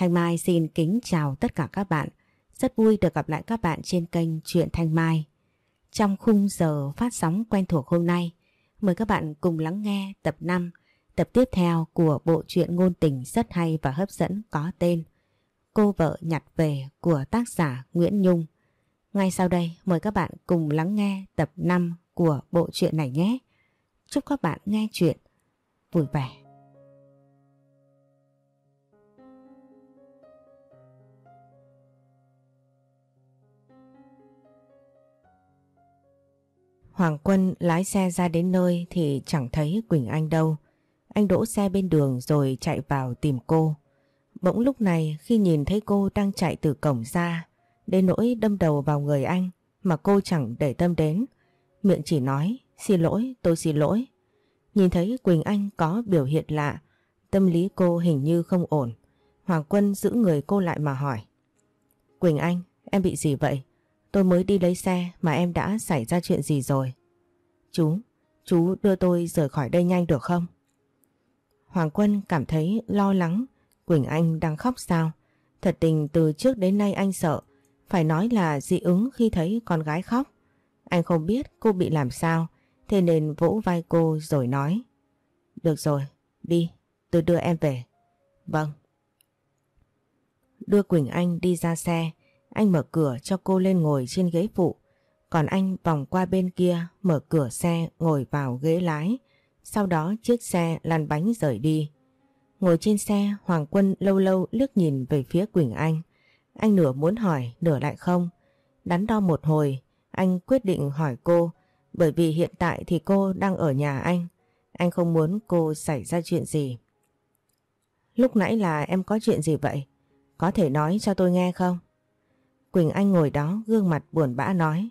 Thanh Mai xin kính chào tất cả các bạn. Rất vui được gặp lại các bạn trên kênh Truyện Thanh Mai. Trong khung giờ phát sóng quen thuộc hôm nay, mời các bạn cùng lắng nghe tập 5, tập tiếp theo của bộ truyện ngôn tình rất hay và hấp dẫn có tên Cô vợ nhặt về của tác giả Nguyễn Nhung. Ngay sau đây mời các bạn cùng lắng nghe tập 5 của bộ truyện này nhé. Chúc các bạn nghe chuyện vui vẻ. Hoàng Quân lái xe ra đến nơi thì chẳng thấy Quỳnh Anh đâu. Anh đỗ xe bên đường rồi chạy vào tìm cô. Bỗng lúc này khi nhìn thấy cô đang chạy từ cổng ra, đến nỗi đâm đầu vào người anh mà cô chẳng để tâm đến. Miệng chỉ nói, xin lỗi, tôi xin lỗi. Nhìn thấy Quỳnh Anh có biểu hiện lạ, tâm lý cô hình như không ổn. Hoàng Quân giữ người cô lại mà hỏi. Quỳnh Anh, em bị gì vậy? Tôi mới đi lấy xe mà em đã xảy ra chuyện gì rồi? Chú, chú đưa tôi rời khỏi đây nhanh được không? Hoàng Quân cảm thấy lo lắng Quỳnh Anh đang khóc sao? Thật tình từ trước đến nay anh sợ, phải nói là dị ứng khi thấy con gái khóc. Anh không biết cô bị làm sao, thế nên vỗ vai cô rồi nói. Được rồi, đi, tôi đưa em về. Vâng. Đưa Quỳnh Anh đi ra xe, anh mở cửa cho cô lên ngồi trên ghế phụ. Còn anh vòng qua bên kia, mở cửa xe, ngồi vào ghế lái. Sau đó chiếc xe lăn bánh rời đi. Ngồi trên xe, Hoàng Quân lâu lâu liếc nhìn về phía Quỳnh Anh. Anh nửa muốn hỏi, nửa lại không. Đắn đo một hồi, anh quyết định hỏi cô, bởi vì hiện tại thì cô đang ở nhà anh. Anh không muốn cô xảy ra chuyện gì. Lúc nãy là em có chuyện gì vậy? Có thể nói cho tôi nghe không? Quỳnh Anh ngồi đó, gương mặt buồn bã nói.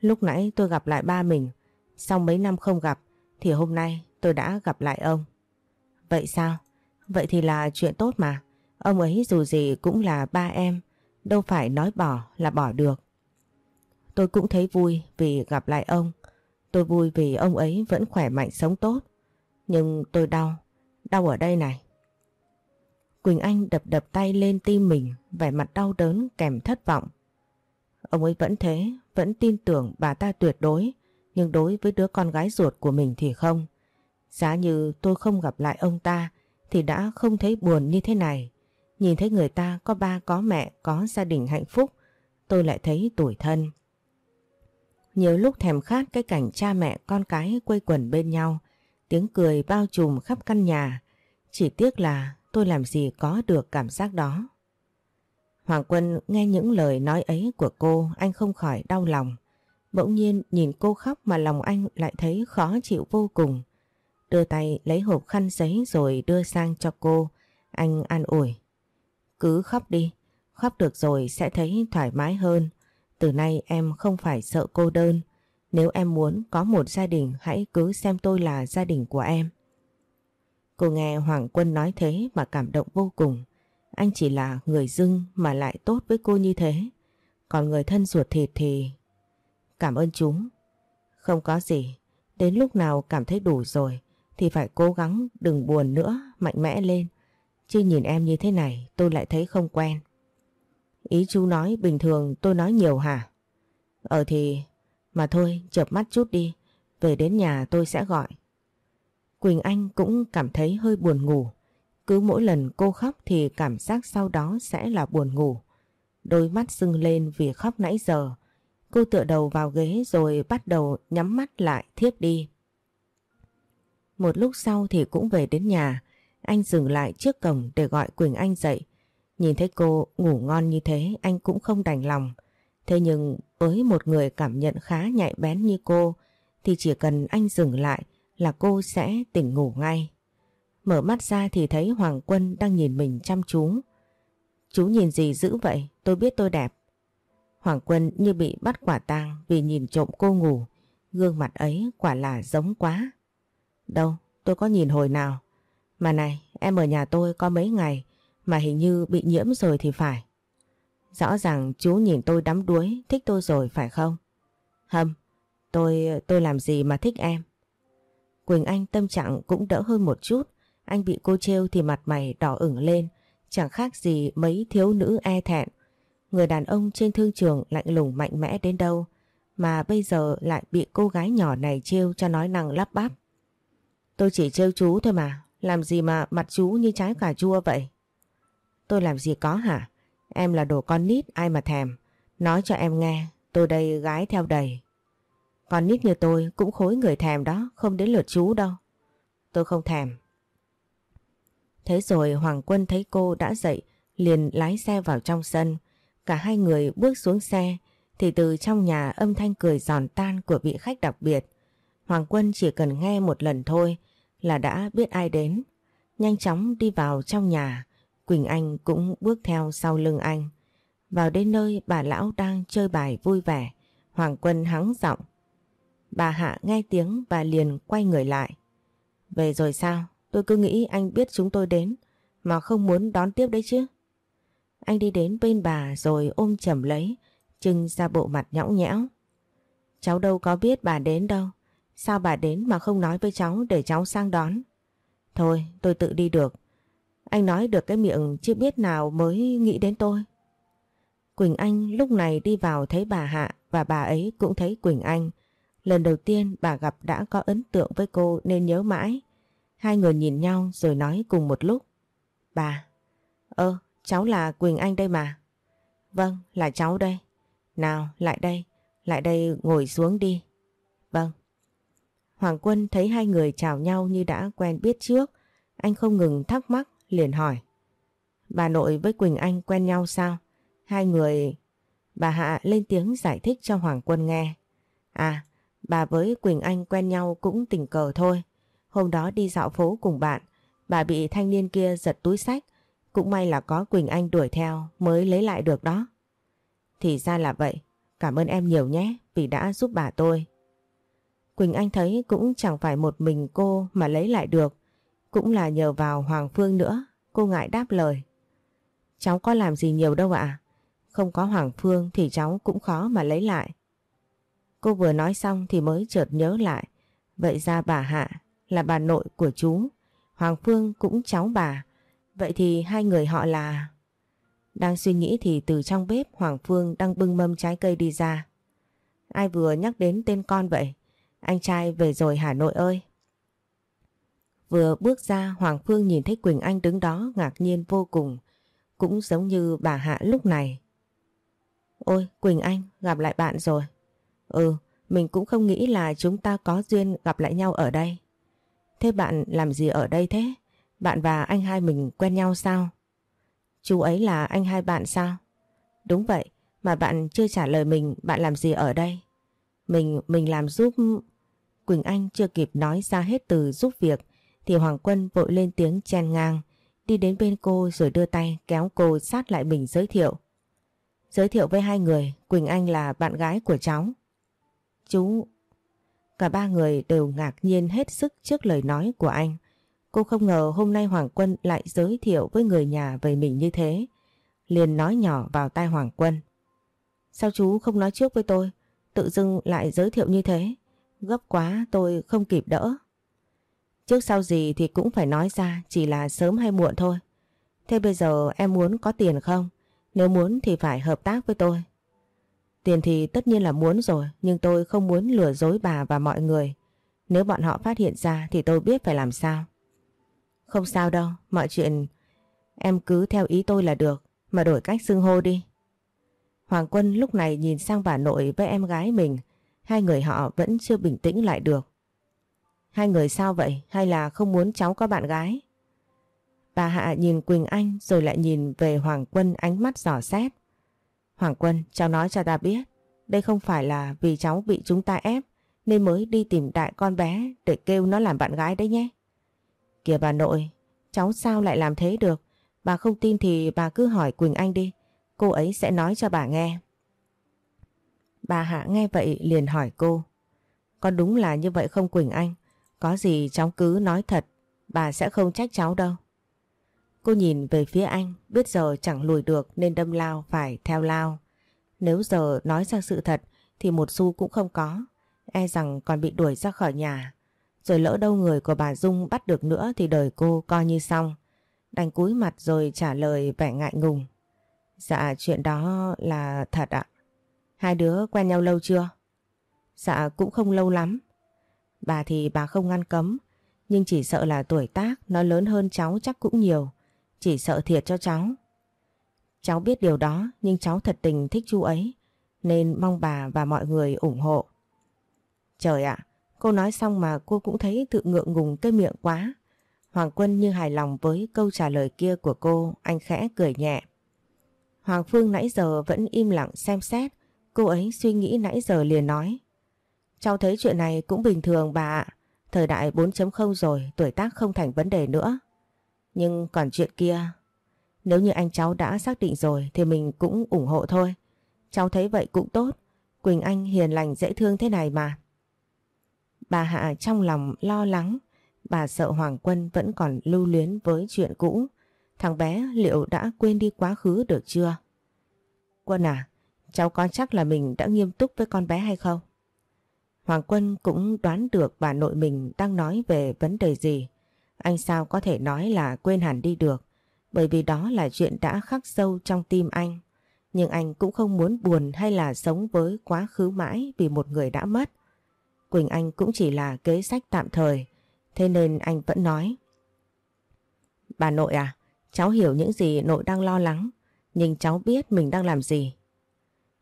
Lúc nãy tôi gặp lại ba mình. Sau mấy năm không gặp, thì hôm nay tôi đã gặp lại ông. Vậy sao? Vậy thì là chuyện tốt mà. Ông ấy dù gì cũng là ba em. Đâu phải nói bỏ là bỏ được. Tôi cũng thấy vui vì gặp lại ông. Tôi vui vì ông ấy vẫn khỏe mạnh, sống tốt. Nhưng tôi đau. Đau ở đây này. Quỳnh Anh đập đập tay lên tim mình, vẻ mặt đau đớn kèm thất vọng. Ông ấy vẫn thế, vẫn tin tưởng bà ta tuyệt đối, nhưng đối với đứa con gái ruột của mình thì không. Giá như tôi không gặp lại ông ta thì đã không thấy buồn như thế này. Nhìn thấy người ta có ba có mẹ, có gia đình hạnh phúc, tôi lại thấy tủi thân. Nhiều lúc thèm khát cái cảnh cha mẹ con cái quây quần bên nhau, tiếng cười bao trùm khắp căn nhà. Chỉ tiếc là tôi làm gì có được cảm giác đó. Hoàng Quân nghe những lời nói ấy của cô, anh không khỏi đau lòng. Bỗng nhiên nhìn cô khóc mà lòng anh lại thấy khó chịu vô cùng. Đưa tay lấy hộp khăn giấy rồi đưa sang cho cô, anh an ủi. Cứ khóc đi, khóc được rồi sẽ thấy thoải mái hơn. Từ nay em không phải sợ cô đơn. Nếu em muốn có một gia đình hãy cứ xem tôi là gia đình của em. Cô nghe Hoàng Quân nói thế mà cảm động vô cùng. Anh chỉ là người dưng mà lại tốt với cô như thế. Còn người thân ruột thịt thì... Cảm ơn chúng. Không có gì. Đến lúc nào cảm thấy đủ rồi thì phải cố gắng đừng buồn nữa, mạnh mẽ lên. Chứ nhìn em như thế này tôi lại thấy không quen. Ý chú nói bình thường tôi nói nhiều hả? Ờ thì... Mà thôi, chợp mắt chút đi. Về đến nhà tôi sẽ gọi. Quỳnh Anh cũng cảm thấy hơi buồn ngủ. Cứ mỗi lần cô khóc thì cảm giác sau đó sẽ là buồn ngủ. Đôi mắt sưng lên vì khóc nãy giờ. Cô tựa đầu vào ghế rồi bắt đầu nhắm mắt lại thiếp đi. Một lúc sau thì cũng về đến nhà. Anh dừng lại trước cổng để gọi Quỳnh Anh dậy. Nhìn thấy cô ngủ ngon như thế, anh cũng không đành lòng. Thế nhưng với một người cảm nhận khá nhạy bén như cô, thì chỉ cần anh dừng lại là cô sẽ tỉnh ngủ ngay. Mở mắt ra thì thấy Hoàng Quân đang nhìn mình chăm chú. Chú nhìn gì dữ vậy? Tôi biết tôi đẹp. Hoàng Quân như bị bắt quả tang vì nhìn trộm cô ngủ. Gương mặt ấy quả là giống quá. Đâu, tôi có nhìn hồi nào. Mà này, em ở nhà tôi có mấy ngày mà hình như bị nhiễm rồi thì phải. Rõ ràng chú nhìn tôi đắm đuối, thích tôi rồi phải không? Hâm, tôi tôi làm gì mà thích em? Quỳnh Anh tâm trạng cũng đỡ hơn một chút. Anh bị cô trêu thì mặt mày đỏ ửng lên. chẳng khác gì mấy thiếu nữ e thẹn. Người đàn ông trên thương trường lạnh lùng mạnh mẽ đến đâu mà bây giờ lại bị cô gái nhỏ này trêu cho nói năng lắp bắp. Tôi chỉ trêu chú thôi mà, làm gì mà mặt chú như trái cà chua vậy? Tôi làm gì có hả? Em là đồ con nít ai mà thèm. Nói cho em nghe, tôi đây gái theo đầy. Con nít như tôi cũng khối người thèm đó, không đến lượt chú đâu. Tôi không thèm. Thế rồi Hoàng Quân thấy cô đã dậy, liền lái xe vào trong sân. Cả hai người bước xuống xe, thì từ trong nhà âm thanh cười giòn tan của vị khách đặc biệt. Hoàng Quân chỉ cần nghe một lần thôi là đã biết ai đến. Nhanh chóng đi vào trong nhà, Quỳnh Anh cũng bước theo sau lưng anh. Vào đến nơi bà lão đang chơi bài vui vẻ, Hoàng Quân hắng giọng. Bà Hạ nghe tiếng và liền quay người lại. Về rồi sao? Tôi cứ nghĩ anh biết chúng tôi đến mà không muốn đón tiếp đấy chứ. Anh đi đến bên bà rồi ôm chầm lấy, trưng ra bộ mặt nhõng nhẽo. Cháu đâu có biết bà đến đâu. Sao bà đến mà không nói với cháu để cháu sang đón? Thôi tôi tự đi được. Anh nói được cái miệng chưa biết nào mới nghĩ đến tôi. Quỳnh Anh lúc này đi vào thấy bà Hạ và bà ấy cũng thấy Quỳnh Anh. Lần đầu tiên bà gặp đã có ấn tượng với cô nên nhớ mãi. Hai người nhìn nhau rồi nói cùng một lúc. Bà, ơ, cháu là Quỳnh Anh đây mà. Vâng, là cháu đây. Nào, lại đây, lại đây ngồi xuống đi. Vâng. Hoàng Quân thấy hai người chào nhau như đã quen biết trước. Anh không ngừng thắc mắc, liền hỏi. Bà nội với Quỳnh Anh quen nhau sao? Hai người... Bà Hạ lên tiếng giải thích cho Hoàng Quân nghe. À, bà với Quỳnh Anh quen nhau cũng tình cờ thôi. Hôm đó đi dạo phố cùng bạn, bà bị thanh niên kia giật túi sách. Cũng may là có Quỳnh Anh đuổi theo mới lấy lại được đó. Thì ra là vậy, cảm ơn em nhiều nhé vì đã giúp bà tôi. Quỳnh Anh thấy cũng chẳng phải một mình cô mà lấy lại được. Cũng là nhờ vào Hoàng Phương nữa, cô ngại đáp lời. Cháu có làm gì nhiều đâu ạ. Không có Hoàng Phương thì cháu cũng khó mà lấy lại. Cô vừa nói xong thì mới chợt nhớ lại. Vậy ra bà Hạ là bà nội của chú. Hoàng Phương cũng cháu bà. Vậy thì hai người họ là... Đang suy nghĩ thì từ trong bếp Hoàng Phương đang bưng mâm trái cây đi ra. Ai vừa nhắc đến tên con vậy? Anh trai về rồi Hà Nội ơi. Vừa bước ra, Hoàng Phương nhìn thấy Quỳnh Anh đứng đó ngạc nhiên vô cùng. Cũng giống như bà Hạ lúc này. Ôi, Quỳnh Anh, gặp lại bạn rồi. Ừ mình cũng không nghĩ là chúng ta có duyên gặp lại nhau ở đây. Thế bạn làm gì ở đây thế? Bạn và anh hai mình quen nhau sao? Chú ấy là anh hai bạn sao? Đúng vậy, mà bạn chưa trả lời mình bạn làm gì ở đây? Mình, mình làm giúp... Quỳnh Anh chưa kịp nói ra hết từ giúp việc thì Hoàng Quân vội lên tiếng chen ngang đi đến bên cô rồi đưa tay kéo cô sát lại mình giới thiệu. Giới thiệu với hai người, Quỳnh Anh là bạn gái của cháu. Chú... Cả ba người đều ngạc nhiên hết sức trước lời nói của anh. Cô không ngờ hôm nay Hoàng Quân lại giới thiệu với người nhà về mình như thế. Liền nói nhỏ vào tai Hoàng Quân. Sao chú không nói trước với tôi? Tự dưng lại giới thiệu như thế. Gấp quá, tôi không kịp đỡ. Trước sau gì thì cũng phải nói ra, chỉ là sớm hay muộn thôi. Thế bây giờ em muốn có tiền không? Nếu muốn thì phải hợp tác với tôi. Tiền thì tất nhiên là muốn rồi nhưng tôi không muốn lừa dối bà và mọi người. Nếu bọn họ phát hiện ra thì tôi biết phải làm sao. Không sao đâu, mọi chuyện em cứ theo ý tôi là được, mà đổi cách xưng hô đi. Hoàng Quân lúc này nhìn sang bà nội với em gái mình, hai người họ vẫn chưa bình tĩnh lại được. Hai người sao vậy hay là không muốn cháu có bạn gái? Bà Hạ nhìn Quỳnh Anh rồi lại nhìn về Hoàng Quân ánh mắt giỏ xét. Hoàng Quân, cháu nói cho ta biết, đây không phải là vì cháu bị chúng ta ép nên mới đi tìm đại con bé để kêu nó làm bạn gái đấy nhé. Kìa bà nội, cháu sao lại làm thế được? Bà không tin thì bà cứ hỏi Quỳnh Anh đi, cô ấy sẽ nói cho bà nghe. Bà Hạ nghe vậy liền hỏi cô. Có đúng là như vậy không Quỳnh Anh? Có gì cháu cứ nói thật, bà sẽ không trách cháu đâu. Cô nhìn về phía anh, biết giờ chẳng lùi được nên đâm lao phải theo lao. Nếu giờ nói ra sự thật thì một xu cũng không có, e rằng còn bị đuổi ra khỏi nhà. Rồi lỡ đâu người của bà Dung bắt được nữa thì đời cô coi như xong. Đành cúi mặt rồi trả lời vẻ ngại ngùng. Dạ chuyện đó là thật ạ. Hai đứa quen nhau lâu chưa? Dạ cũng không lâu lắm. Bà thì bà không ngăn cấm. Nhưng chỉ sợ là tuổi tác nó lớn hơn cháu chắc cũng nhiều. Chỉ sợ thiệt cho cháu. Cháu biết điều đó nhưng cháu thật tình thích chú ấy. Nên mong bà và mọi người ủng hộ. Trời ạ, cô nói xong mà cô cũng thấy tự ngượng ngùng cái miệng quá. Hoàng Quân như hài lòng với câu trả lời kia của cô, anh khẽ cười nhẹ. Hoàng Phương nãy giờ vẫn im lặng xem xét, cô ấy suy nghĩ nãy giờ liền nói. Cháu thấy chuyện này cũng bình thường bà ạ, thời đại 4.0 rồi, tuổi tác không thành vấn đề nữa. Nhưng còn chuyện kia, nếu như anh cháu đã xác định rồi thì mình cũng ủng hộ thôi. Cháu thấy vậy cũng tốt, Quỳnh Anh hiền lành dễ thương thế này mà. Bà Hạ trong lòng lo lắng, bà sợ Hoàng Quân vẫn còn lưu luyến với chuyện cũ. Thằng bé liệu đã quên đi quá khứ được chưa? Quân à, cháu có chắc là mình đã nghiêm túc với con bé hay không? Hoàng Quân cũng đoán được bà nội mình đang nói về vấn đề gì. Anh sao có thể nói là quên hẳn đi được, bởi vì đó là chuyện đã khắc sâu trong tim anh. Nhưng anh cũng không muốn buồn hay là sống với quá khứ mãi vì một người đã mất. Quỳnh Anh cũng chỉ là kế sách tạm thời, thế nên anh vẫn nói. Bà nội à, cháu hiểu những gì nội đang lo lắng, nhưng cháu biết mình đang làm gì.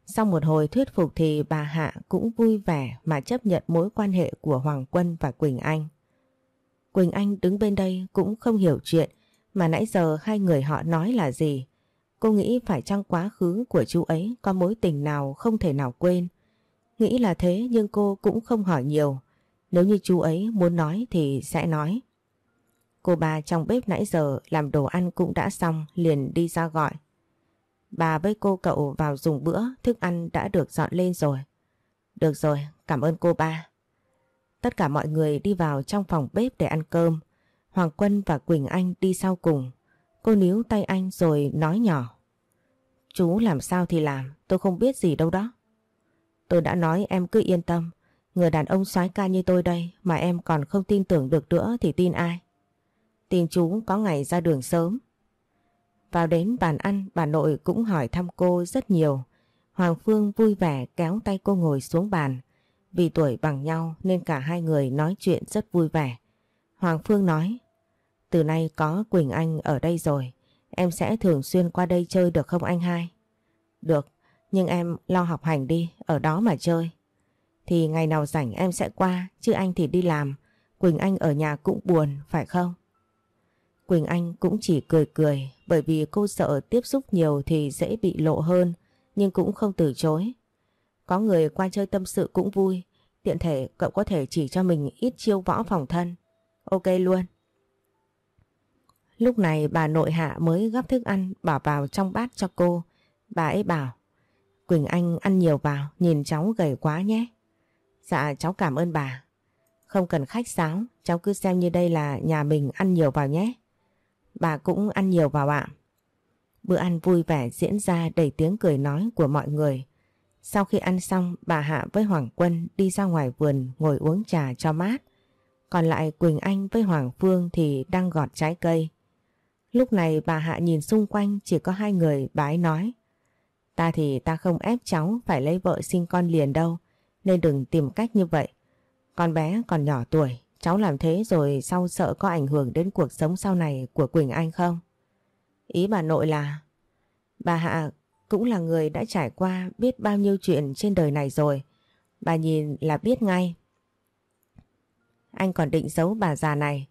Sau một hồi thuyết phục thì bà Hạ cũng vui vẻ mà chấp nhận mối quan hệ của Hoàng Quân và Quỳnh Anh. Quỳnh Anh đứng bên đây cũng không hiểu chuyện mà nãy giờ hai người họ nói là gì. Cô nghĩ phải chăng quá khứ của chú ấy có mối tình nào không thể nào quên. Nghĩ là thế nhưng cô cũng không hỏi nhiều. Nếu như chú ấy muốn nói thì sẽ nói. Cô bà trong bếp nãy giờ làm đồ ăn cũng đã xong liền đi ra gọi. Bà với cô cậu vào dùng bữa, thức ăn đã được dọn lên rồi. Được rồi, cảm ơn cô ba. Tất cả mọi người đi vào trong phòng bếp để ăn cơm. Hoàng Quân và Quỳnh Anh đi sau cùng. Cô níu tay anh rồi nói nhỏ. Chú làm sao thì làm, tôi không biết gì đâu đó. Tôi đã nói em cứ yên tâm. Người đàn ông soái ca như tôi đây mà em còn không tin tưởng được nữa thì tin ai? Tin chú có ngày ra đường sớm. Vào đến bàn ăn bà nội cũng hỏi thăm cô rất nhiều. Hoàng Phương vui vẻ kéo tay cô ngồi xuống bàn. Vì tuổi bằng nhau nên cả hai người nói chuyện rất vui vẻ. Hoàng Phương nói Từ nay có Quỳnh Anh ở đây rồi Em sẽ thường xuyên qua đây chơi được không anh hai? Được, nhưng em lo học hành đi, ở đó mà chơi. Thì ngày nào rảnh em sẽ qua, chứ anh thì đi làm. Quỳnh Anh ở nhà cũng buồn, phải không? Quỳnh Anh cũng chỉ cười cười bởi vì cô sợ tiếp xúc nhiều thì dễ bị lộ hơn nhưng cũng không từ chối. Có người qua chơi tâm sự cũng vui, tiện thể cậu có thể chỉ cho mình ít chiêu võ phòng thân. Ok luôn. Lúc này bà nội hạ mới gắp thức ăn bỏ vào trong bát cho cô. Bà ấy bảo, Quỳnh Anh ăn nhiều vào, nhìn cháu gầy quá nhé. Dạ cháu cảm ơn bà. Không cần khách sáo, cháu cứ xem như đây là nhà mình ăn nhiều vào nhé. Bà cũng ăn nhiều vào ạ. Bữa ăn vui vẻ diễn ra đầy tiếng cười nói của mọi người. Sau khi ăn xong, bà Hạ với Hoàng Quân đi ra ngoài vườn ngồi uống trà cho mát. Còn lại Quỳnh Anh với Hoàng Phương thì đang gọt trái cây. Lúc này bà Hạ nhìn xung quanh chỉ có hai người bà ấy nói. Ta thì ta không ép cháu phải lấy vợ sinh con liền đâu, nên đừng tìm cách như vậy. Con bé còn nhỏ tuổi, cháu làm thế rồi sau sợ có ảnh hưởng đến cuộc sống sau này của Quỳnh Anh không? Ý bà nội là... Bà Hạ cũng là người đã trải qua biết bao nhiêu chuyện trên đời này rồi. Bà nhìn là biết ngay. Anh còn định giấu bà già này.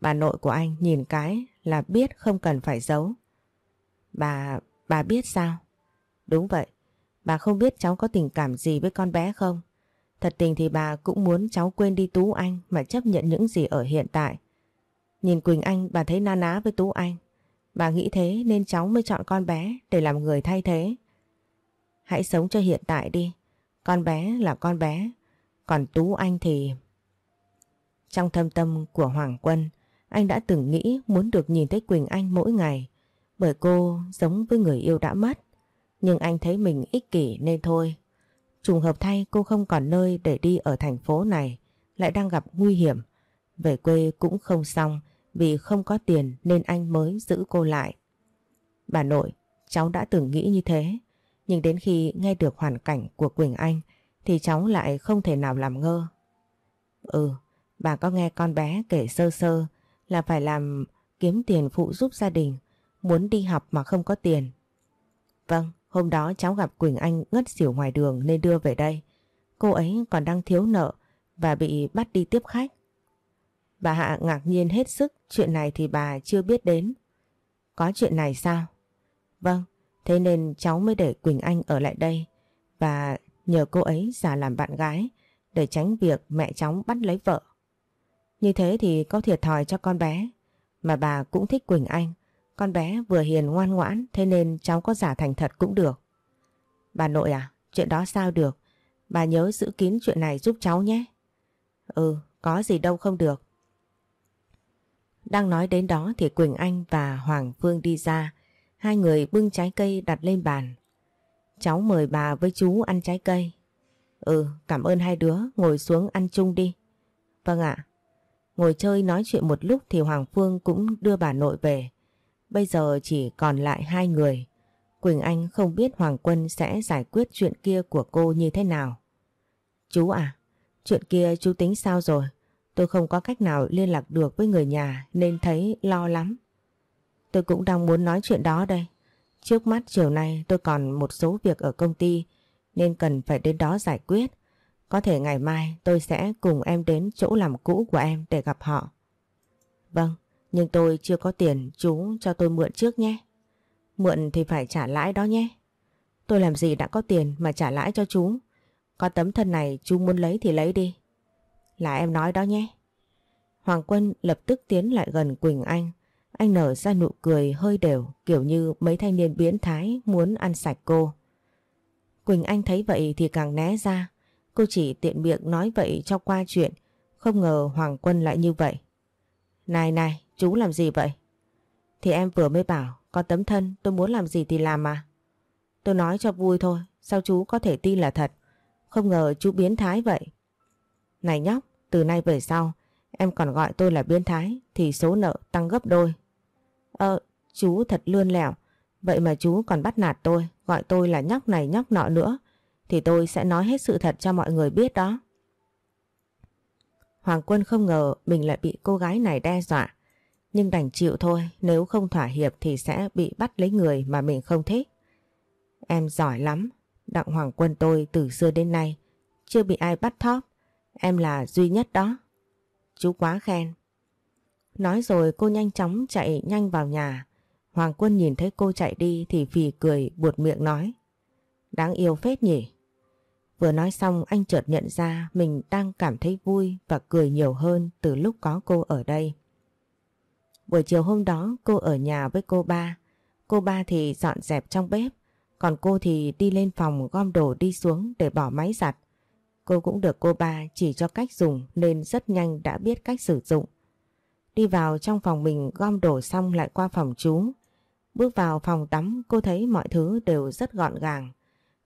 Bà nội của anh nhìn cái là biết không cần phải giấu. Bà, bà biết sao? Đúng vậy, bà không biết cháu có tình cảm gì với con bé không? Thật tình thì bà cũng muốn cháu quên đi Tú Anh mà chấp nhận những gì ở hiện tại. Nhìn Quỳnh Anh bà thấy na ná với Tú Anh. Bà nghĩ thế nên cháu mới chọn con bé để làm người thay thế. Hãy sống cho hiện tại đi. Con bé là con bé. Còn Tú Anh thì... Trong thâm tâm của Hoàng Quân, anh đã từng nghĩ muốn được nhìn thấy Quỳnh Anh mỗi ngày. Bởi cô giống với người yêu đã mất. Nhưng anh thấy mình ích kỷ nên thôi. Trùng hợp thay cô không còn nơi để đi ở thành phố này, lại đang gặp nguy hiểm. Về quê cũng không xong vì không có tiền nên anh mới giữ cô lại. Bà nội, cháu đã từng nghĩ như thế. Nhưng đến khi nghe được hoàn cảnh của Quỳnh Anh thì cháu lại không thể nào làm ngơ. Ừ, bà có nghe con bé kể sơ sơ là phải làm kiếm tiền phụ giúp gia đình, muốn đi học mà không có tiền. Vâng, hôm đó cháu gặp Quỳnh Anh ngất xỉu ngoài đường nên đưa về đây. Cô ấy còn đang thiếu nợ và bị bắt đi tiếp khách. Bà Hạ ngạc nhiên hết sức, chuyện này thì bà chưa biết đến. Có chuyện này sao? Vâng, thế nên cháu mới để Quỳnh Anh ở lại đây và nhờ cô ấy giả làm bạn gái để tránh việc mẹ cháu bắt lấy vợ. Như thế thì có thiệt thòi cho con bé, mà bà cũng thích Quỳnh Anh. Con bé vừa hiền ngoan ngoãn thế nên cháu có giả thành thật cũng được. Bà nội à, chuyện đó sao được? Bà nhớ giữ kín chuyện này giúp cháu nhé. Ừ, có gì đâu không được. Đang nói đến đó thì Quỳnh Anh và Hoàng Phương đi ra. Hai người bưng trái cây đặt lên bàn. Cháu mời bà với chú ăn trái cây. Ừ, cảm ơn hai đứa, ngồi xuống ăn chung đi. Vâng ạ. Ngồi chơi nói chuyện một lúc thì Hoàng Phương cũng đưa bà nội về. Bây giờ chỉ còn lại hai người. Quỳnh Anh không biết Hoàng Quân sẽ giải quyết chuyện kia của cô như thế nào. Chú à, chuyện kia chú tính sao rồi? Tôi không có cách nào liên lạc được với người nhà nên thấy lo lắm. Tôi cũng đang muốn nói chuyện đó đây. Trước mắt chiều nay tôi còn một số việc ở công ty nên cần phải đến đó giải quyết. Có thể ngày mai tôi sẽ cùng em đến chỗ làm cũ của em để gặp họ. Vâng, nhưng tôi chưa có tiền chú cho tôi mượn trước nhé. Mượn thì phải trả lãi đó nhé. Tôi làm gì đã có tiền mà trả lãi cho chú. Có tấm thân này chú muốn lấy thì lấy đi. Là em nói đó nhé. Hoàng Quân lập tức tiến lại gần Quỳnh Anh. Anh nở ra nụ cười hơi đều kiểu như mấy thanh niên biến thái muốn ăn sạch cô. Quỳnh Anh thấy vậy thì càng né ra. Cô chỉ tiện miệng nói vậy cho qua chuyện. Không ngờ Hoàng Quân lại như vậy. Này này, chú làm gì vậy? Thì em vừa mới bảo, có tấm thân tôi muốn làm gì thì làm mà. Tôi nói cho vui thôi, sao chú có thể tin là thật? Không ngờ chú biến thái vậy. Này nhóc, từ nay về sau, em còn gọi tôi là biến thái thì số nợ tăng gấp đôi. Ờ, chú thật lươn lẹo. Vậy mà chú còn bắt nạt tôi, gọi tôi là nhóc này nhóc nọ nữa. Thì tôi sẽ nói hết sự thật cho mọi người biết đó. Hoàng Quân không ngờ mình lại bị cô gái này đe dọa. Nhưng đành chịu thôi, nếu không thỏa hiệp thì sẽ bị bắt lấy người mà mình không thích. Em giỏi lắm, Đặng Hoàng Quân tôi từ xưa đến nay chưa bị ai bắt thóp. Em là duy nhất đó. Chú quá khen. Nói rồi cô nhanh chóng chạy nhanh vào nhà. Hoàng Quân nhìn thấy cô chạy đi thì phì cười, buột miệng nói. Đáng yêu phết nhỉ. Vừa nói xong, anh chợt nhận ra mình đang cảm thấy vui và cười nhiều hơn từ lúc có cô ở đây. Buổi chiều hôm đó, cô ở nhà với cô ba. Cô ba thì dọn dẹp trong bếp. Còn cô thì đi lên phòng gom đồ đi xuống để bỏ máy giặt. Cô cũng được cô ba chỉ cho cách dùng nên rất nhanh đã biết cách sử dụng. Đi vào trong phòng mình, gom đồ xong lại qua phòng chú. Bước vào phòng tắm, cô thấy mọi thứ đều rất gọn gàng.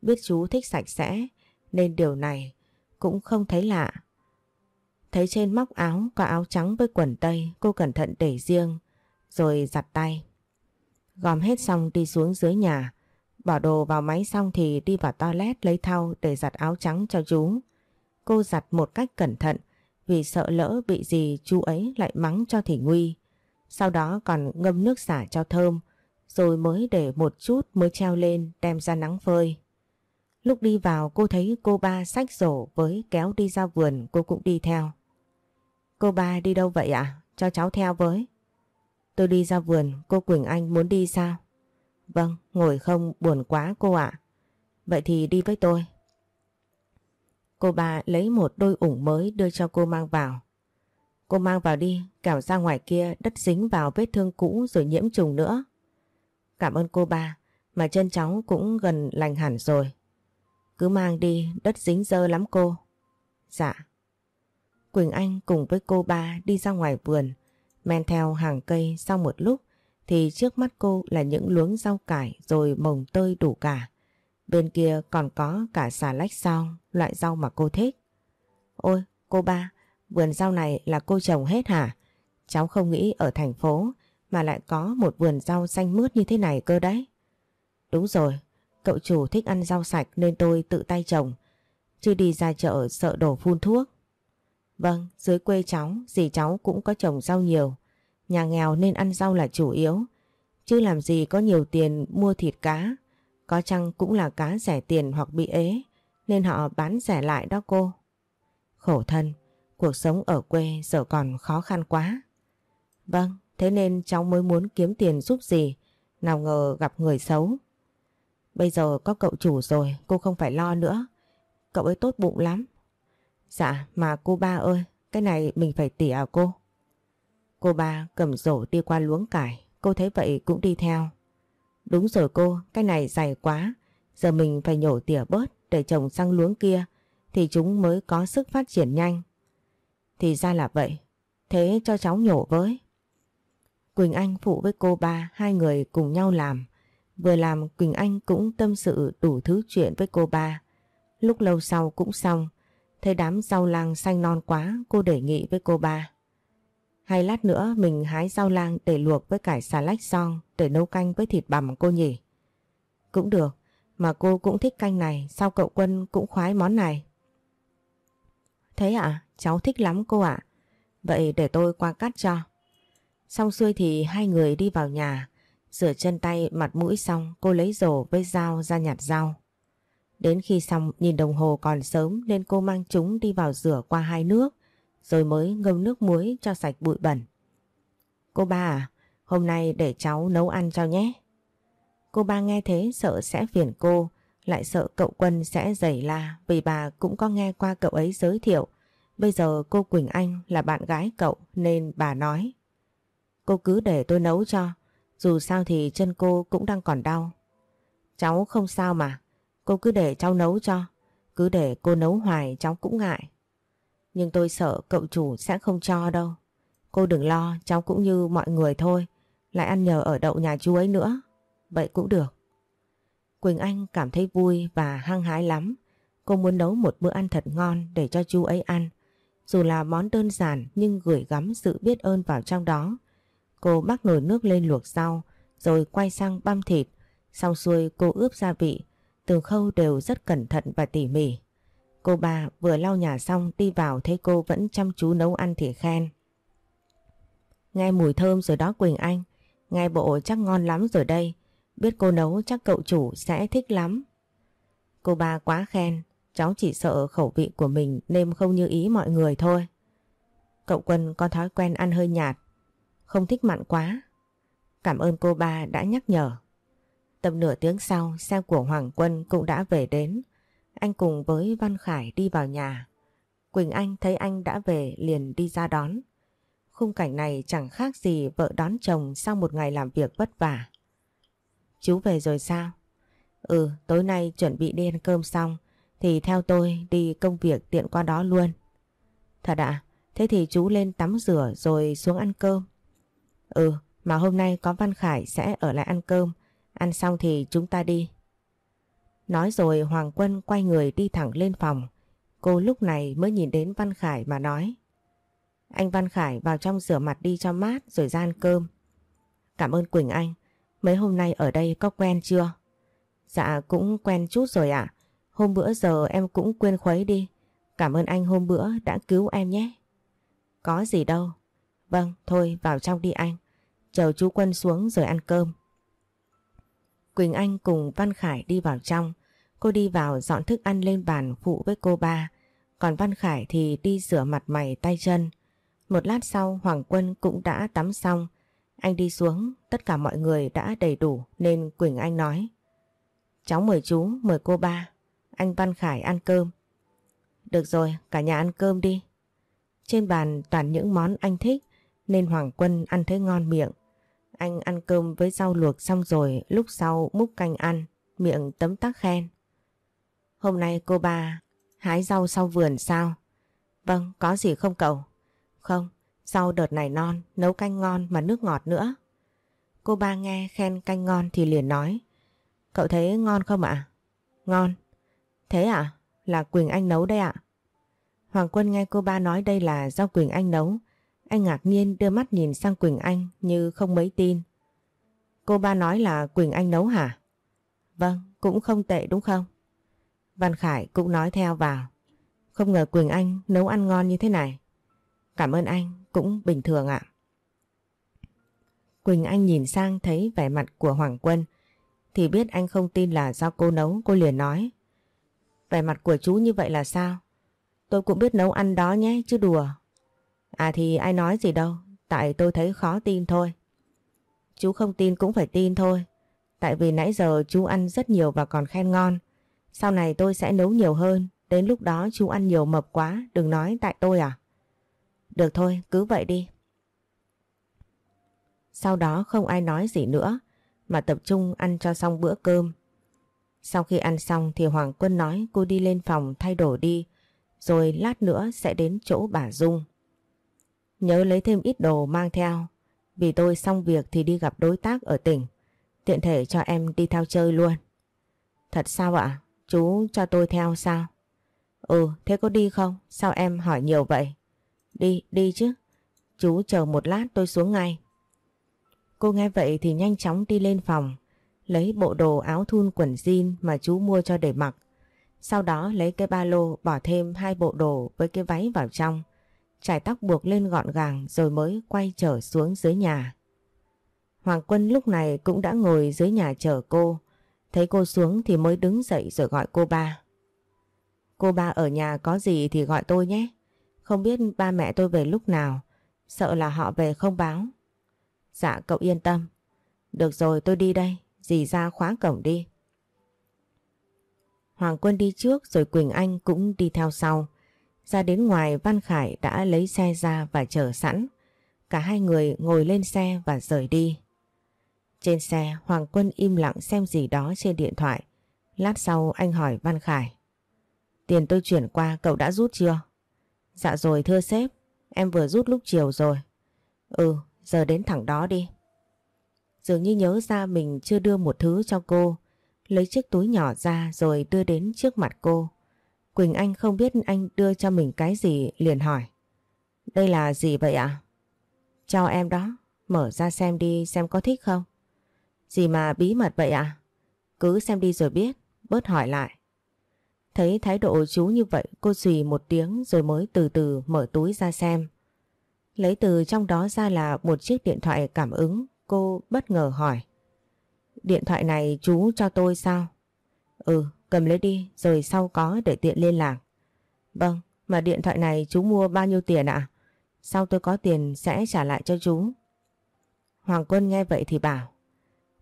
Biết chú thích sạch sẽ, nên điều này cũng không thấy lạ. Thấy trên móc áo có áo trắng với quần tây, cô cẩn thận để riêng, rồi giặt tay. Gom hết xong đi xuống dưới nhà. Bỏ đồ vào máy xong thì đi vào toilet lấy thau để giặt áo trắng cho chú. Cô giặt một cách cẩn thận vì sợ lỡ bị gì chú ấy lại mắng cho thì nguy. Sau đó còn ngâm nước xả cho thơm rồi mới để một chút mới treo lên đem ra nắng phơi. Lúc đi vào cô thấy cô ba sách rổ với kéo đi ra vườn cô cũng đi theo. Cô ba đi đâu vậy ạ? Cho cháu theo với. Tôi đi ra vườn, cô Quỳnh Anh muốn đi sao? Vâng, ngồi không buồn quá cô ạ. Vậy thì đi với tôi. Cô bà lấy một đôi ủng mới đưa cho cô mang vào. Cô mang vào đi, cảm ra ngoài kia đất dính vào vết thương cũ rồi nhiễm trùng nữa. Cảm ơn cô ba, mà chân cháu cũng gần lành hẳn rồi. Cứ mang đi, đất dính dơ lắm cô. Dạ. Quỳnh Anh cùng với cô ba đi ra ngoài vườn, men theo hàng cây sau một lúc thì trước mắt cô là những luống rau cải rồi mồng tơi đủ cả. Bên kia còn có cả xà lách sao, loại rau mà cô thích. Ôi, cô ba, vườn rau này là cô trồng hết hả? Cháu không nghĩ ở thành phố mà lại có một vườn rau xanh mướt như thế này cơ đấy. Đúng rồi, cậu chủ thích ăn rau sạch nên tôi tự tay trồng, chứ đi ra chợ sợ đổ phun thuốc. Vâng, dưới quê cháu, dì cháu cũng có trồng rau nhiều. Nhà nghèo nên ăn rau là chủ yếu. Chứ làm gì có nhiều tiền mua thịt cá. Có chăng cũng là cá rẻ tiền hoặc bị ế. Nên họ bán rẻ lại đó cô. Khổ thân, cuộc sống ở quê giờ còn khó khăn quá. Vâng, thế nên cháu mới muốn kiếm tiền giúp gì. Nào ngờ gặp người xấu. Bây giờ có cậu chủ rồi, cô không phải lo nữa. Cậu ấy tốt bụng lắm, Dạ mà cô ba ơi, cái này mình phải tỉ à cô? Cô ba cầm rổ đi qua luống cải, cô thấy vậy cũng đi theo. Đúng rồi cô, cái này dày quá, giờ mình phải nhổ tỉa bớt để trồng sang luống kia thì chúng mới có sức phát triển nhanh. Thì ra là vậy, thế cho cháu nhổ với. Quỳnh Anh phụ với cô ba, hai người cùng nhau làm. Vừa làm Quỳnh Anh cũng tâm sự đủ thứ chuyện với cô ba. Lúc lâu sau cũng xong, Thấy đám rau lang xanh non quá cô đề nghị với cô ba. Hay lát nữa mình hái rau lang để luộc với cải xà lách son để nấu canh với thịt bằm cô nhỉ? Cũng được, mà cô cũng thích canh này, sao cậu Quân cũng khoái món này? Thế ạ, à, cháu thích lắm cô ạ. Vậy để tôi qua cắt cho. Xong xuôi thì hai người đi vào nhà, rửa chân tay mặt mũi xong cô lấy rổ với dao ra nhặt rau. Đến khi xong nhìn đồng hồ còn sớm nên cô mang chúng đi vào rửa qua hai nước rồi mới ngâm nước muối cho sạch bụi bẩn. Cô ba à, hôm nay để cháu nấu ăn cho nhé. Cô ba nghe thế sợ sẽ phiền cô, lại sợ cậu Quân sẽ giày la vì bà cũng có nghe qua cậu ấy giới thiệu. Bây giờ cô Quỳnh Anh là bạn gái cậu nên bà nói. Cô cứ để tôi nấu cho, dù sao thì chân cô cũng đang còn đau. Cháu không sao mà, Cô cứ để cháu nấu cho. Cứ để cô nấu hoài cháu cũng ngại. Nhưng tôi sợ cậu chủ sẽ không cho đâu. Cô đừng lo, cháu cũng như mọi người thôi. Lại ăn nhờ ở đậu nhà chú ấy nữa. Vậy cũng được. Quỳnh Anh cảm thấy vui và hăng hái lắm. Cô muốn nấu một bữa ăn thật ngon để cho chú ấy ăn. Dù là món đơn giản nhưng gửi gắm sự biết ơn vào trong đó. Cô mắc nồi nước lên luộc rau rồi quay sang băm thịt. Xong xuôi cô ướp gia vị Từng khâu đều rất cẩn thận và tỉ mỉ. Cô ba vừa lau nhà xong đi vào thấy cô vẫn chăm chú nấu ăn thì khen. Nghe mùi thơm rồi đó Quỳnh Anh. Nghe bộ chắc ngon lắm rồi đây. Biết cô nấu chắc cậu chủ sẽ thích lắm. Cô ba quá khen. Cháu chỉ sợ khẩu vị của mình nêm không như ý mọi người thôi. Cậu Quân có thói quen ăn hơi nhạt. Không thích mặn quá. Cảm ơn cô ba đã nhắc nhở. Tầm nửa tiếng sau, xe của Hoàng Quân cũng đã về đến. Anh cùng với Văn Khải đi vào nhà. Quỳnh Anh thấy anh đã về liền đi ra đón. Khung cảnh này chẳng khác gì vợ đón chồng sau một ngày làm việc vất vả. Chú về rồi sao? Ừ, tối nay chuẩn bị đi ăn cơm xong thì theo tôi đi công việc tiện qua đó luôn. Thật ạ? À? Thế thì chú lên tắm rửa rồi xuống ăn cơm. Ừ, mà hôm nay có Văn Khải sẽ ở lại ăn cơm Ăn xong thì chúng ta đi. Nói rồi Hoàng Quân quay người đi thẳng lên phòng. Cô lúc này mới nhìn đến Văn Khải mà nói. Anh Văn Khải vào trong rửa mặt đi cho mát rồi ra ăn cơm. Cảm ơn Quỳnh Anh. Mấy hôm nay ở đây có quen chưa? Dạ cũng quen chút rồi ạ. Hôm bữa giờ em cũng quên khuấy đi. Cảm ơn anh hôm bữa đã cứu em nhé. Có gì đâu. Vâng, thôi vào trong đi anh. Chờ chú Quân xuống rồi ăn cơm. Quỳnh Anh cùng Văn Khải đi vào trong. Cô đi vào dọn thức ăn lên bàn phụ với cô ba. Còn Văn Khải thì đi rửa mặt mày tay chân. Một lát sau Hoàng Quân cũng đã tắm xong. Anh đi xuống, tất cả mọi người đã đầy đủ nên Quỳnh Anh nói. Cháu mời chú, mời cô ba. Anh Văn Khải ăn cơm. Được rồi, cả nhà ăn cơm đi. Trên bàn toàn những món anh thích nên Hoàng Quân ăn thấy ngon miệng. Anh ăn cơm với rau luộc xong rồi lúc sau múc canh ăn, miệng tấm tắc khen. Hôm nay cô ba hái rau sau vườn sao? Vâng, có gì không cậu? Không, rau đợt này non, nấu canh ngon mà nước ngọt nữa. Cô ba nghe khen canh ngon thì liền nói. Cậu thấy ngon không ạ? Ngon. Thế ạ? Là Quỳnh Anh nấu đây ạ? Hoàng Quân nghe cô ba nói đây là do Quỳnh Anh nấu anh ngạc nhiên đưa mắt nhìn sang Quỳnh Anh như không mấy tin. Cô ba nói là Quỳnh Anh nấu hả? Vâng, cũng không tệ đúng không? Văn Khải cũng nói theo vào. Không ngờ Quỳnh Anh nấu ăn ngon như thế này. Cảm ơn anh, cũng bình thường ạ. Quỳnh Anh nhìn sang thấy vẻ mặt của Hoàng Quân thì biết anh không tin là do cô nấu, cô liền nói. Vẻ mặt của chú như vậy là sao? Tôi cũng biết nấu ăn đó nhé, chứ đùa. À thì ai nói gì đâu, tại tôi thấy khó tin thôi. Chú không tin cũng phải tin thôi. Tại vì nãy giờ chú ăn rất nhiều và còn khen ngon. Sau này tôi sẽ nấu nhiều hơn. Đến lúc đó chú ăn nhiều mập quá, đừng nói tại tôi à. Được thôi, cứ vậy đi. Sau đó không ai nói gì nữa, mà tập trung ăn cho xong bữa cơm. Sau khi ăn xong thì Hoàng Quân nói cô đi lên phòng thay đồ đi, rồi lát nữa sẽ đến chỗ bà Dung. Nhớ lấy thêm ít đồ mang theo, vì tôi xong việc thì đi gặp đối tác ở tỉnh, tiện thể cho em đi theo chơi luôn. Thật sao ạ? Chú cho tôi theo sao? Ừ, thế có đi không? Sao em hỏi nhiều vậy? Đi, đi chứ. Chú chờ một lát tôi xuống ngay. Cô nghe vậy thì nhanh chóng đi lên phòng, lấy bộ đồ áo thun quần jean mà chú mua cho để mặc. Sau đó lấy cái ba lô bỏ thêm hai bộ đồ với cái váy vào trong, trải tóc buộc lên gọn gàng rồi mới quay trở xuống dưới nhà. Hoàng Quân lúc này cũng đã ngồi dưới nhà chờ cô, thấy cô xuống thì mới đứng dậy rồi gọi cô ba. Cô ba ở nhà có gì thì gọi tôi nhé, không biết ba mẹ tôi về lúc nào, sợ là họ về không báo. Dạ cậu yên tâm. Được rồi tôi đi đây, dì ra khóa cổng đi. Hoàng Quân đi trước rồi Quỳnh Anh cũng đi theo sau. Ra đến ngoài Văn Khải đã lấy xe ra và chờ sẵn. Cả hai người ngồi lên xe và rời đi. Trên xe Hoàng Quân im lặng xem gì đó trên điện thoại. Lát sau anh hỏi Văn Khải. Tiền tôi chuyển qua cậu đã rút chưa? Dạ rồi thưa sếp, em vừa rút lúc chiều rồi. Ừ, giờ đến thẳng đó đi. Dường như nhớ ra mình chưa đưa một thứ cho cô, lấy chiếc túi nhỏ ra rồi đưa đến trước mặt cô. Quỳnh Anh không biết anh đưa cho mình cái gì liền hỏi. Đây là gì vậy ạ? Cho em đó, mở ra xem đi xem có thích không? Gì mà bí mật vậy ạ? Cứ xem đi rồi biết, bớt hỏi lại. Thấy thái độ chú như vậy cô xùy một tiếng rồi mới từ từ mở túi ra xem. Lấy từ trong đó ra là một chiếc điện thoại cảm ứng, cô bất ngờ hỏi. Điện thoại này chú cho tôi sao? Ừ, cầm lấy đi rồi sau có để tiện liên lạc. Vâng, mà điện thoại này chú mua bao nhiêu tiền ạ? Sau tôi có tiền sẽ trả lại cho chú. Hoàng Quân nghe vậy thì bảo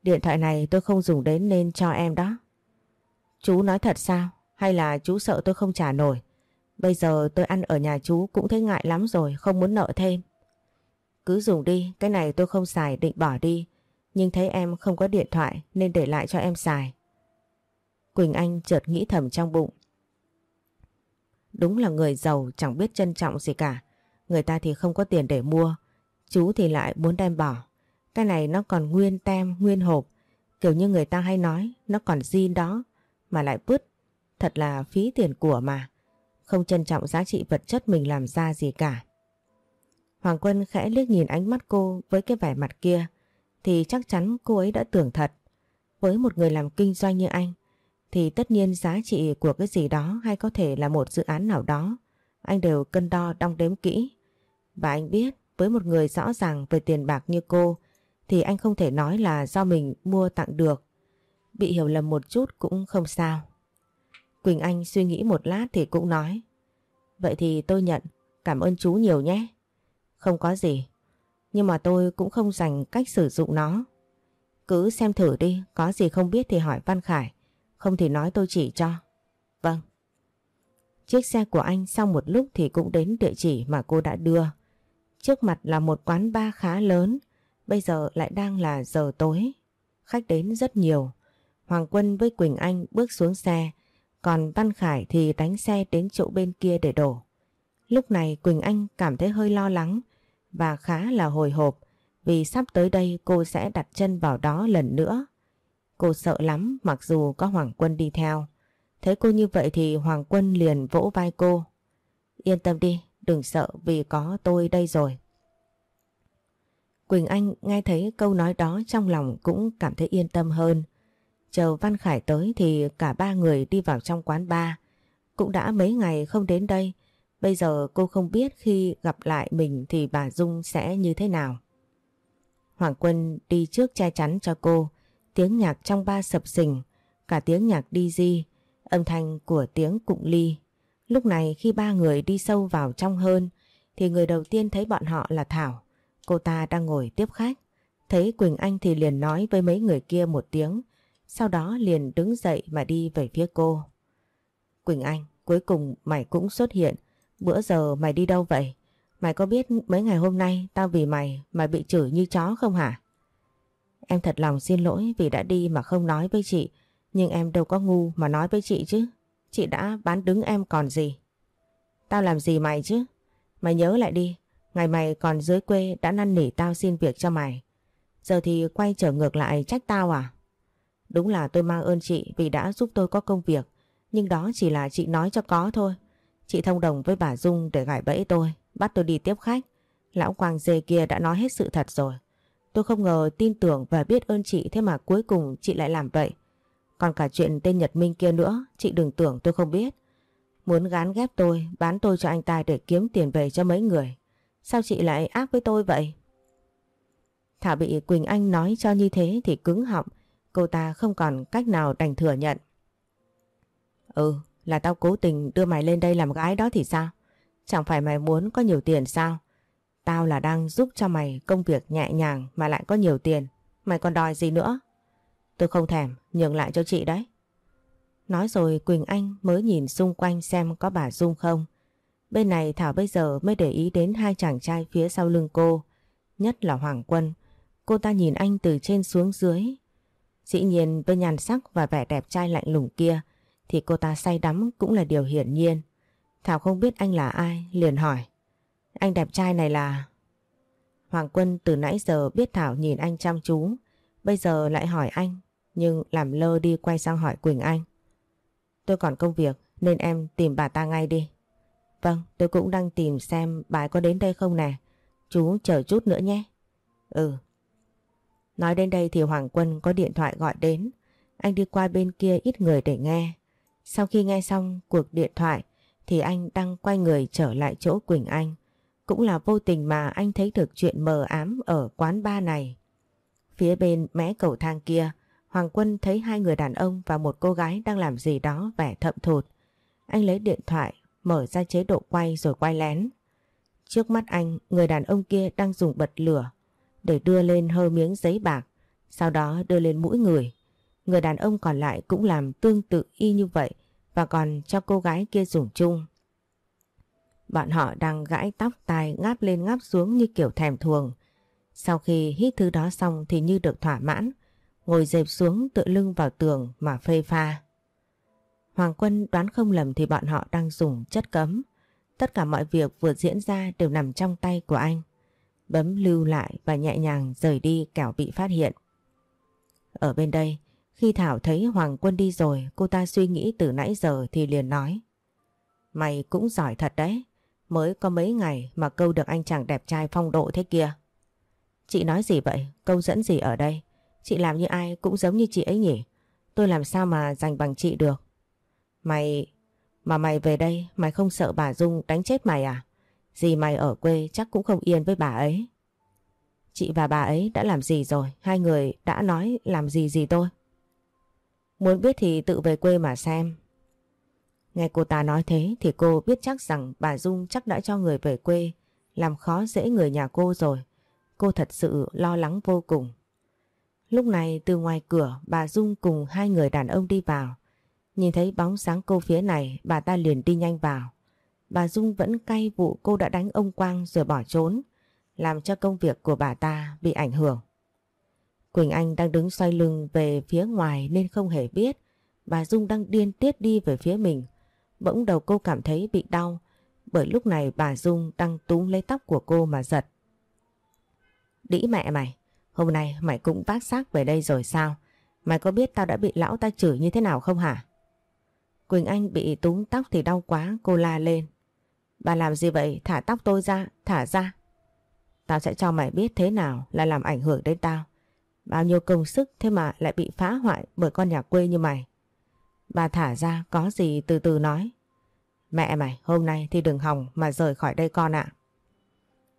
Điện thoại này tôi không dùng đến nên cho em đó. Chú nói thật sao? Hay là chú sợ tôi không trả nổi? Bây giờ tôi ăn ở nhà chú cũng thấy ngại lắm rồi, không muốn nợ thêm. Cứ dùng đi, cái này tôi không xài định bỏ đi. Nhưng thấy em không có điện thoại nên để lại cho em xài. Quỳnh Anh chợt nghĩ thầm trong bụng. Đúng là người giàu chẳng biết trân trọng gì cả. Người ta thì không có tiền để mua. Chú thì lại muốn đem bỏ. Cái này nó còn nguyên tem, nguyên hộp. Kiểu như người ta hay nói, nó còn zin đó. Mà lại bứt, Thật là phí tiền của mà không trân trọng giá trị vật chất mình làm ra gì cả. Hoàng Quân khẽ liếc nhìn ánh mắt cô với cái vẻ mặt kia thì chắc chắn cô ấy đã tưởng thật. Với một người làm kinh doanh như anh thì tất nhiên giá trị của cái gì đó hay có thể là một dự án nào đó anh đều cân đo đong đếm kỹ. Và anh biết với một người rõ ràng về tiền bạc như cô thì anh không thể nói là do mình mua tặng được. Bị hiểu lầm một chút cũng không sao. Quỳnh Anh suy nghĩ một lát thì cũng nói. Vậy thì tôi nhận, cảm ơn chú nhiều nhé. Không có gì, nhưng mà tôi cũng không dành cách sử dụng nó. Cứ xem thử đi, có gì không biết thì hỏi Văn Khải, không thì nói tôi chỉ cho. Vâng. Chiếc xe của anh sau một lúc thì cũng đến địa chỉ mà cô đã đưa. Trước mặt là một quán bar khá lớn, bây giờ lại đang là giờ tối. Khách đến rất nhiều. Hoàng Quân với Quỳnh Anh bước xuống xe, còn Văn Khải thì đánh xe đến chỗ bên kia để đổ. Lúc này Quỳnh Anh cảm thấy hơi lo lắng và khá là hồi hộp vì sắp tới đây cô sẽ đặt chân vào đó lần nữa. Cô sợ lắm mặc dù có Hoàng Quân đi theo. Thấy cô như vậy thì Hoàng Quân liền vỗ vai cô. Yên tâm đi, đừng sợ vì có tôi đây rồi. Quỳnh Anh nghe thấy câu nói đó trong lòng cũng cảm thấy yên tâm hơn. Chờ Văn Khải tới thì cả ba người đi vào trong quán bar. Cũng đã mấy ngày không đến đây. Bây giờ cô không biết khi gặp lại mình thì bà Dung sẽ như thế nào. Hoàng Quân đi trước che chắn cho cô. Tiếng nhạc trong ba sập sình, cả tiếng nhạc đi di, âm thanh của tiếng cụng ly. Lúc này khi ba người đi sâu vào trong hơn thì người đầu tiên thấy bọn họ là Thảo. Cô ta đang ngồi tiếp khách. Thấy Quỳnh Anh thì liền nói với mấy người kia một tiếng. Sau đó liền đứng dậy mà đi về phía cô. Quỳnh Anh, cuối cùng mày cũng xuất hiện. Bữa giờ mày đi đâu vậy? Mày có biết mấy ngày hôm nay tao vì mày mà bị chửi như chó không hả? Em thật lòng xin lỗi vì đã đi mà không nói với chị. Nhưng em đâu có ngu mà nói với chị chứ. Chị đã bán đứng em còn gì. Tao làm gì mày chứ? Mày nhớ lại đi. Ngày mày còn dưới quê đã năn nỉ tao xin việc cho mày. Giờ thì quay trở ngược lại trách tao à? Đúng là tôi mang ơn chị vì đã giúp tôi có công việc. Nhưng đó chỉ là chị nói cho có thôi. Chị thông đồng với bà Dung để gài bẫy tôi, bắt tôi đi tiếp khách. Lão Quang dê kia đã nói hết sự thật rồi. Tôi không ngờ tin tưởng và biết ơn chị thế mà cuối cùng chị lại làm vậy. Còn cả chuyện tên Nhật Minh kia nữa, chị đừng tưởng tôi không biết. Muốn gán ghép tôi, bán tôi cho anh ta để kiếm tiền về cho mấy người. Sao chị lại ác với tôi vậy? Thảo bị Quỳnh Anh nói cho như thế thì cứng họng, cô ta không còn cách nào đành thừa nhận. Ừ, là tao cố tình đưa mày lên đây làm gái đó thì sao? Chẳng phải mày muốn có nhiều tiền sao? Tao là đang giúp cho mày công việc nhẹ nhàng mà lại có nhiều tiền. Mày còn đòi gì nữa? Tôi không thèm, nhường lại cho chị đấy. Nói rồi Quỳnh Anh mới nhìn xung quanh xem có bà Dung không. Bên này Thảo bây giờ mới để ý đến hai chàng trai phía sau lưng cô, nhất là Hoàng Quân. Cô ta nhìn anh từ trên xuống dưới. Dĩ nhiên với nhàn sắc và vẻ đẹp trai lạnh lùng kia thì cô ta say đắm cũng là điều hiển nhiên. Thảo không biết anh là ai, liền hỏi. Anh đẹp trai này là... Hoàng Quân từ nãy giờ biết Thảo nhìn anh chăm chú, bây giờ lại hỏi anh, nhưng làm lơ đi quay sang hỏi Quỳnh Anh. Tôi còn công việc nên em tìm bà ta ngay đi. Vâng, tôi cũng đang tìm xem bà có đến đây không nè. Chú chờ chút nữa nhé. Ừ. Nói đến đây thì Hoàng Quân có điện thoại gọi đến. Anh đi qua bên kia ít người để nghe. Sau khi nghe xong cuộc điện thoại thì anh đang quay người trở lại chỗ Quỳnh Anh. Cũng là vô tình mà anh thấy được chuyện mờ ám ở quán ba này. Phía bên mé cầu thang kia, Hoàng Quân thấy hai người đàn ông và một cô gái đang làm gì đó vẻ thậm thụt. Anh lấy điện thoại, mở ra chế độ quay rồi quay lén. Trước mắt anh, người đàn ông kia đang dùng bật lửa để đưa lên hơi miếng giấy bạc, sau đó đưa lên mũi người. Người đàn ông còn lại cũng làm tương tự y như vậy và còn cho cô gái kia dùng chung. Bọn họ đang gãi tóc tai ngáp lên ngáp xuống như kiểu thèm thuồng. Sau khi hít thứ đó xong thì như được thỏa mãn, ngồi dẹp xuống tựa lưng vào tường mà phê pha. Hoàng Quân đoán không lầm thì bọn họ đang dùng chất cấm. Tất cả mọi việc vừa diễn ra đều nằm trong tay của anh. Bấm lưu lại và nhẹ nhàng rời đi kẻo bị phát hiện. Ở bên đây, khi Thảo thấy Hoàng Quân đi rồi, cô ta suy nghĩ từ nãy giờ thì liền nói. Mày cũng giỏi thật đấy, mới có mấy ngày mà câu được anh chàng đẹp trai phong độ thế kia. Chị nói gì vậy? Câu dẫn gì ở đây? Chị làm như ai cũng giống như chị ấy nhỉ? Tôi làm sao mà giành bằng chị được? Mày... Mà mày về đây, mày không sợ bà Dung đánh chết mày à? Gì mày ở quê chắc cũng không yên với bà ấy. Chị và bà ấy đã làm gì rồi? Hai người đã nói làm gì gì tôi? Muốn biết thì tự về quê mà xem. Nghe cô ta nói thế thì cô biết chắc rằng bà Dung chắc đã cho người về quê làm khó dễ người nhà cô rồi. Cô thật sự lo lắng vô cùng. Lúc này từ ngoài cửa bà Dung cùng hai người đàn ông đi vào. Nhìn thấy bóng sáng cô phía này bà ta liền đi nhanh vào. Bà Dung vẫn cay vụ cô đã đánh ông Quang rồi bỏ trốn, làm cho công việc của bà ta bị ảnh hưởng. Quỳnh Anh đang đứng xoay lưng về phía ngoài nên không hề biết bà Dung đang điên tiết đi về phía mình. Bỗng đầu cô cảm thấy bị đau bởi lúc này bà Dung đang túm lấy tóc của cô mà giật. Đĩ mẹ mày, hôm nay mày cũng vác xác về đây rồi sao? Mày có biết tao đã bị lão ta chửi như thế nào không hả? Quỳnh Anh bị túm tóc thì đau quá, cô la lên. Bà làm gì vậy? Thả tóc tôi ra, thả ra. Tao sẽ cho mày biết thế nào là làm ảnh hưởng đến tao. Bao nhiêu công sức thế mà lại bị phá hoại bởi con nhà quê như mày. Bà thả ra có gì từ từ nói. Mẹ mày hôm nay thì đừng hòng mà rời khỏi đây con ạ.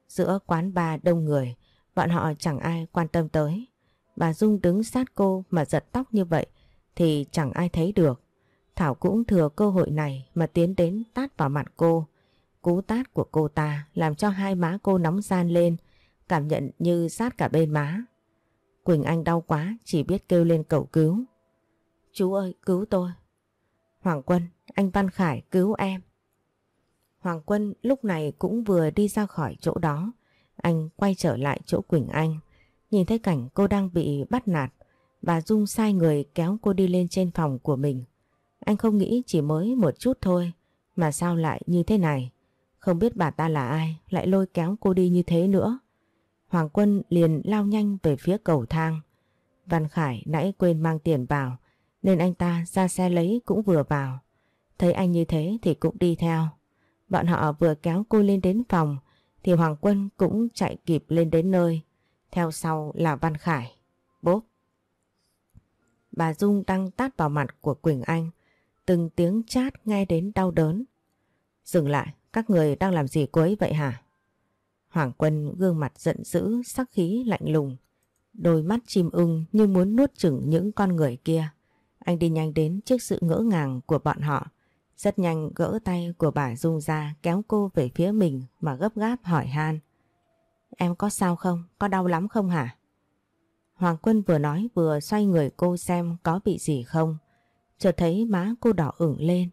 Giữa quán bar đông người, bọn họ chẳng ai quan tâm tới. Bà Dung đứng sát cô mà giật tóc như vậy thì chẳng ai thấy được. Thảo cũng thừa cơ hội này mà tiến đến tát vào mặt cô. Cú tát của cô ta làm cho hai má cô nóng gian lên, cảm nhận như sát cả bên má. Quỳnh Anh đau quá, chỉ biết kêu lên cầu cứu. Chú ơi, cứu tôi. Hoàng Quân, anh Văn Khải cứu em. Hoàng Quân lúc này cũng vừa đi ra khỏi chỗ đó. Anh quay trở lại chỗ Quỳnh Anh. Nhìn thấy cảnh cô đang bị bắt nạt. Bà Dung sai người kéo cô đi lên trên phòng của mình. Anh không nghĩ chỉ mới một chút thôi. Mà sao lại như thế này? Không biết bà ta là ai lại lôi kéo cô đi như thế nữa. Hoàng Quân liền lao nhanh về phía cầu thang. Văn Khải nãy quên mang tiền vào nên anh ta ra xe lấy cũng vừa vào. Thấy anh như thế thì cũng đi theo. Bọn họ vừa kéo cô lên đến phòng thì Hoàng Quân cũng chạy kịp lên đến nơi. Theo sau là Văn Khải. Bốp. Bà Dung đang tát vào mặt của Quỳnh Anh. Từng tiếng chát nghe đến đau đớn. Dừng lại, các người đang làm gì cô ấy vậy hả? Hoàng Quân gương mặt giận dữ, sắc khí lạnh lùng. Đôi mắt chim ưng như muốn nuốt chửng những con người kia. Anh đi nhanh đến trước sự ngỡ ngàng của bọn họ. Rất nhanh gỡ tay của bà Dung ra kéo cô về phía mình mà gấp gáp hỏi han. Em có sao không? Có đau lắm không hả? Hoàng Quân vừa nói vừa xoay người cô xem có bị gì không. Chợt thấy má cô đỏ ửng lên.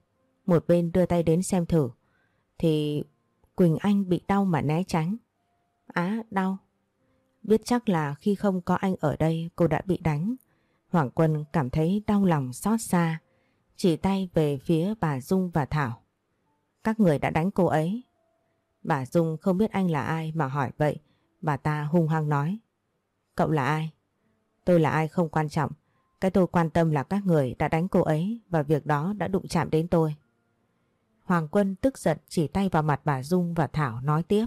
Một bên đưa tay đến xem thử. Thì Quỳnh Anh bị đau mà né tránh. Á, đau. Biết chắc là khi không có anh ở đây cô đã bị đánh. Hoàng Quân cảm thấy đau lòng xót xa. Chỉ tay về phía bà Dung và Thảo. Các người đã đánh cô ấy. Bà Dung không biết anh là ai mà hỏi vậy. Bà ta hung hăng nói. Cậu là ai? Tôi là ai không quan trọng. Cái tôi quan tâm là các người đã đánh cô ấy và việc đó đã đụng chạm đến tôi. Hoàng Quân tức giận chỉ tay vào mặt bà Dung và Thảo nói tiếp.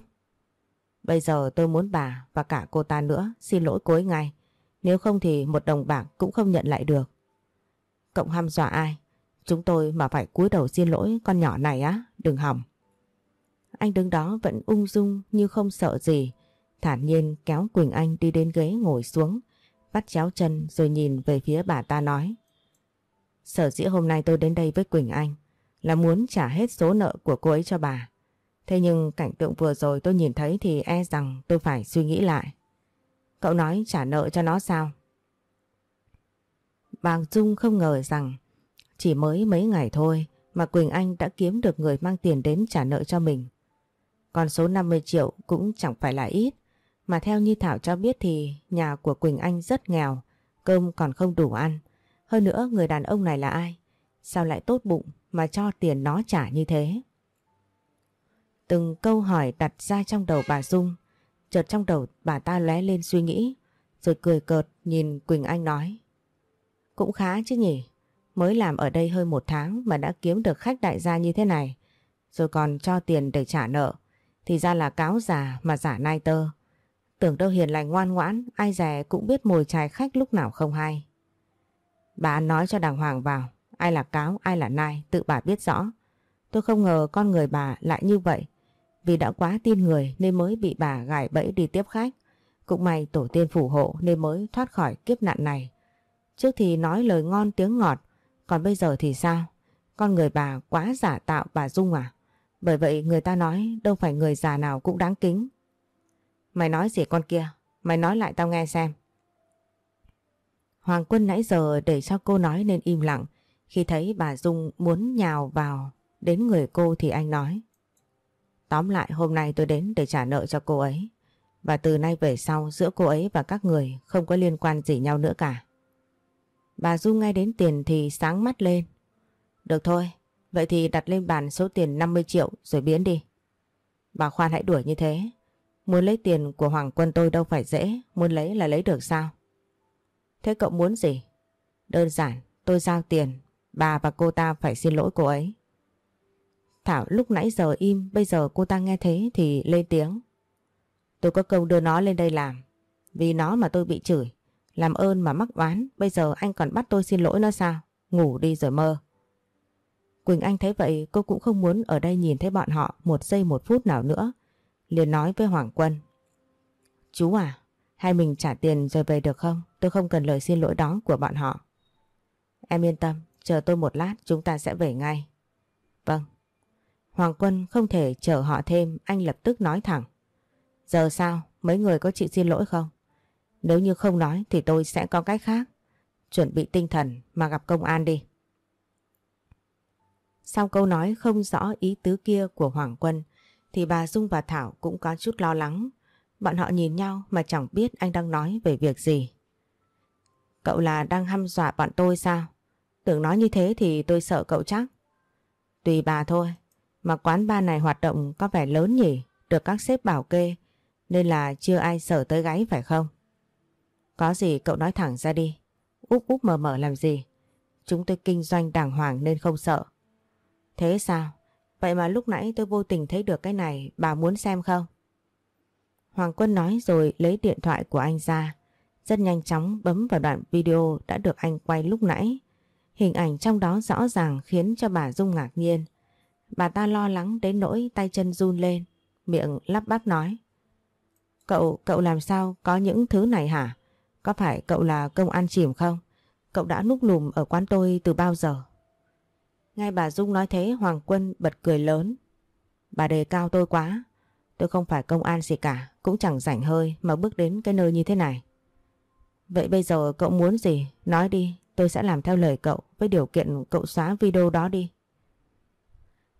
Bây giờ tôi muốn bà và cả cô ta nữa xin lỗi cô ấy ngay. Nếu không thì một đồng bạc cũng không nhận lại được. Cộng hăm dọa ai? Chúng tôi mà phải cúi đầu xin lỗi con nhỏ này á, đừng hỏng. Anh đứng đó vẫn ung dung như không sợ gì. Thản nhiên kéo Quỳnh Anh đi đến ghế ngồi xuống, bắt chéo chân rồi nhìn về phía bà ta nói. Sở dĩ hôm nay tôi đến đây với Quỳnh Anh là muốn trả hết số nợ của cô ấy cho bà. Thế nhưng cảnh tượng vừa rồi tôi nhìn thấy thì e rằng tôi phải suy nghĩ lại. Cậu nói trả nợ cho nó sao? Bà Dung không ngờ rằng chỉ mới mấy ngày thôi mà Quỳnh Anh đã kiếm được người mang tiền đến trả nợ cho mình. Còn số 50 triệu cũng chẳng phải là ít. Mà theo như Thảo cho biết thì nhà của Quỳnh Anh rất nghèo, cơm còn không đủ ăn. Hơn nữa người đàn ông này là ai? Sao lại tốt bụng mà cho tiền nó trả như thế? Từng câu hỏi đặt ra trong đầu bà Dung, chợt trong đầu bà ta lóe lên suy nghĩ, rồi cười cợt nhìn Quỳnh Anh nói. Cũng khá chứ nhỉ, mới làm ở đây hơn một tháng mà đã kiếm được khách đại gia như thế này, rồi còn cho tiền để trả nợ, thì ra là cáo già mà giả nai tơ. Tưởng đâu hiền lành ngoan ngoãn, ai dè cũng biết mồi chài khách lúc nào không hay. Bà nói cho đàng hoàng vào, ai là cáo, ai là nai, tự bà biết rõ. Tôi không ngờ con người bà lại như vậy. Vì đã quá tin người nên mới bị bà gài bẫy đi tiếp khách. Cũng may tổ tiên phù hộ nên mới thoát khỏi kiếp nạn này. Trước thì nói lời ngon tiếng ngọt, còn bây giờ thì sao? Con người bà quá giả tạo bà Dung à? Bởi vậy người ta nói đâu phải người già nào cũng đáng kính. Mày nói gì con kia? Mày nói lại tao nghe xem. Hoàng Quân nãy giờ để cho cô nói nên im lặng. Khi thấy bà Dung muốn nhào vào đến người cô thì anh nói. Tóm lại hôm nay tôi đến để trả nợ cho cô ấy. Và từ nay về sau giữa cô ấy và các người không có liên quan gì nhau nữa cả. Bà Du nghe đến tiền thì sáng mắt lên. Được thôi, vậy thì đặt lên bàn số tiền 50 triệu rồi biến đi. Bà khoan hãy đuổi như thế. Muốn lấy tiền của Hoàng Quân tôi đâu phải dễ, muốn lấy là lấy được sao? Thế cậu muốn gì? Đơn giản, tôi giao tiền, bà và cô ta phải xin lỗi cô ấy. Thảo lúc nãy giờ im, bây giờ cô ta nghe thế thì lên tiếng. Tôi có công đưa nó lên đây làm. Vì nó mà tôi bị chửi. Làm ơn mà mắc oán, bây giờ anh còn bắt tôi xin lỗi nó sao? Ngủ đi rồi mơ. Quỳnh Anh thấy vậy cô cũng không muốn ở đây nhìn thấy bọn họ một giây một phút nào nữa. liền nói với Hoàng Quân. Chú à, hai mình trả tiền rồi về được không? Tôi không cần lời xin lỗi đó của bọn họ. Em yên tâm, chờ tôi một lát chúng ta sẽ về ngay. Vâng. Hoàng Quân không thể chờ họ thêm, anh lập tức nói thẳng. Giờ sao? Mấy người có chịu xin lỗi không? Nếu như không nói thì tôi sẽ có cách khác. Chuẩn bị tinh thần mà gặp công an đi. Sau câu nói không rõ ý tứ kia của Hoàng Quân thì bà Dung và Thảo cũng có chút lo lắng. Bọn họ nhìn nhau mà chẳng biết anh đang nói về việc gì. Cậu là đang hăm dọa bọn tôi sao? Tưởng nói như thế thì tôi sợ cậu chắc. Tùy bà thôi, mà quán ba này hoạt động có vẻ lớn nhỉ, được các sếp bảo kê, nên là chưa ai sợ tới gáy phải không? Có gì cậu nói thẳng ra đi, úp úp mờ mờ làm gì? Chúng tôi kinh doanh đàng hoàng nên không sợ. Thế sao? Vậy mà lúc nãy tôi vô tình thấy được cái này, bà muốn xem không? Hoàng Quân nói rồi lấy điện thoại của anh ra, rất nhanh chóng bấm vào đoạn video đã được anh quay lúc nãy. Hình ảnh trong đó rõ ràng khiến cho bà Dung ngạc nhiên. Bà ta lo lắng đến nỗi tay chân run lên, miệng lắp bắp nói. Cậu, cậu làm sao có những thứ này hả? Có phải cậu là công an chìm không? Cậu đã núp lùm ở quán tôi từ bao giờ? Ngay bà Dung nói thế Hoàng Quân bật cười lớn. Bà đề cao tôi quá. Tôi không phải công an gì cả, cũng chẳng rảnh hơi mà bước đến cái nơi như thế này. Vậy bây giờ cậu muốn gì? Nói đi, tôi sẽ làm theo lời cậu với điều kiện cậu xóa video đó đi.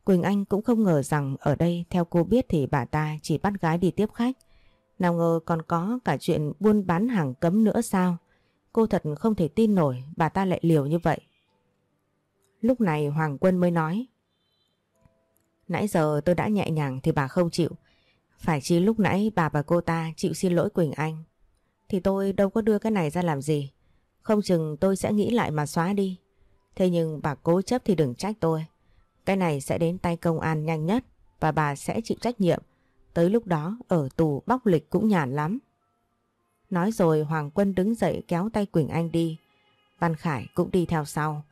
Quỳnh Anh cũng không ngờ rằng ở đây, theo cô biết thì bà ta chỉ bắt gái đi tiếp khách. Nào ngờ còn có cả chuyện buôn bán hàng cấm nữa sao? Cô thật không thể tin nổi, bà ta lại liều như vậy. Lúc này Hoàng Quân mới nói, Nãy giờ tôi đã nhẹ nhàng thì bà không chịu. Phải chi lúc nãy bà và cô ta chịu xin lỗi Quỳnh Anh. Thì tôi đâu có đưa cái này ra làm gì. Không chừng tôi sẽ nghĩ lại mà xóa đi. Thế nhưng bà cố chấp thì đừng trách tôi. Cái này sẽ đến tay công an nhanh nhất và bà sẽ chịu trách nhiệm. Tới lúc đó, ở tù bóc lịch cũng nhàn lắm. Nói rồi, Hoàng Quân đứng dậy kéo tay Quỳnh Anh đi. Văn Khải cũng đi theo sau.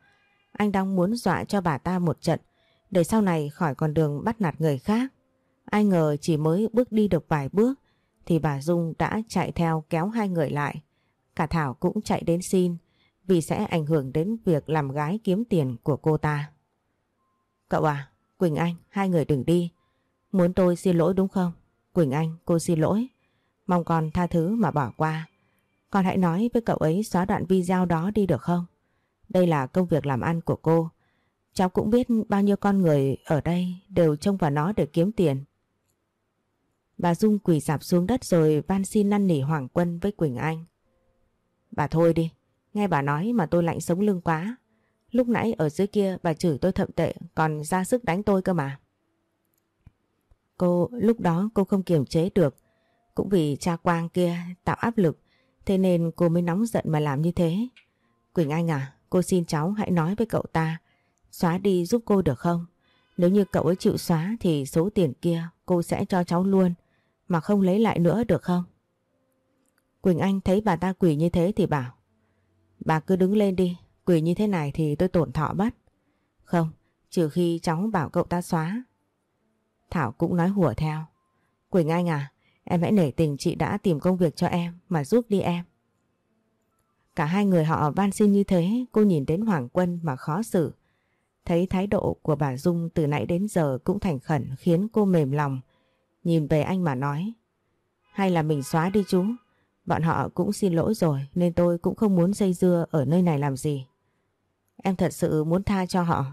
Anh đang muốn dọa cho bà ta một trận, để sau này khỏi con đường bắt nạt người khác. Ai ngờ chỉ mới bước đi được vài bước, thì bà Dung đã chạy theo kéo hai người lại. Cả Thảo cũng chạy đến xin, vì sẽ ảnh hưởng đến việc làm gái kiếm tiền của cô ta. Cậu à, Quỳnh Anh, hai người đừng đi. Muốn tôi xin lỗi đúng không? Quỳnh Anh, cô xin lỗi. Mong con tha thứ mà bỏ qua. Con hãy nói với cậu ấy xóa đoạn video đó đi được không? Đây là công việc làm ăn của cô. Cháu cũng biết bao nhiêu con người ở đây đều trông vào nó để kiếm tiền. Bà Dung quỳ dạp xuống đất rồi van xin năn nỉ Hoàng Quân với Quỳnh Anh. Bà thôi đi, nghe bà nói mà tôi lạnh sống lưng quá. Lúc nãy ở dưới kia bà chửi tôi thậm tệ còn ra sức đánh tôi cơ mà. Cô lúc đó cô không kiềm chế được. Cũng vì cha Quang kia tạo áp lực thế nên cô mới nóng giận mà làm như thế. Quỳnh Anh à, cô xin cháu hãy nói với cậu ta xóa đi giúp cô được không? Nếu như cậu ấy chịu xóa thì số tiền kia cô sẽ cho cháu luôn mà không lấy lại nữa được không? Quỳnh Anh thấy bà ta quỳ như thế thì bảo Bà cứ đứng lên đi, quỳ như thế này thì tôi tổn thọ mất. Không, trừ khi cháu bảo cậu ta xóa. Thảo cũng nói hùa theo. Quỳnh Anh à, em hãy nể tình chị đã tìm công việc cho em mà giúp đi em. Cả hai người họ van xin như thế, cô nhìn đến Hoàng Quân mà khó xử. Thấy thái độ của bà Dung từ nãy đến giờ cũng thành khẩn khiến cô mềm lòng. Nhìn về anh mà nói. Hay là mình xóa đi chú. Bọn họ cũng xin lỗi rồi nên tôi cũng không muốn dây dưa ở nơi này làm gì. Em thật sự muốn tha cho họ.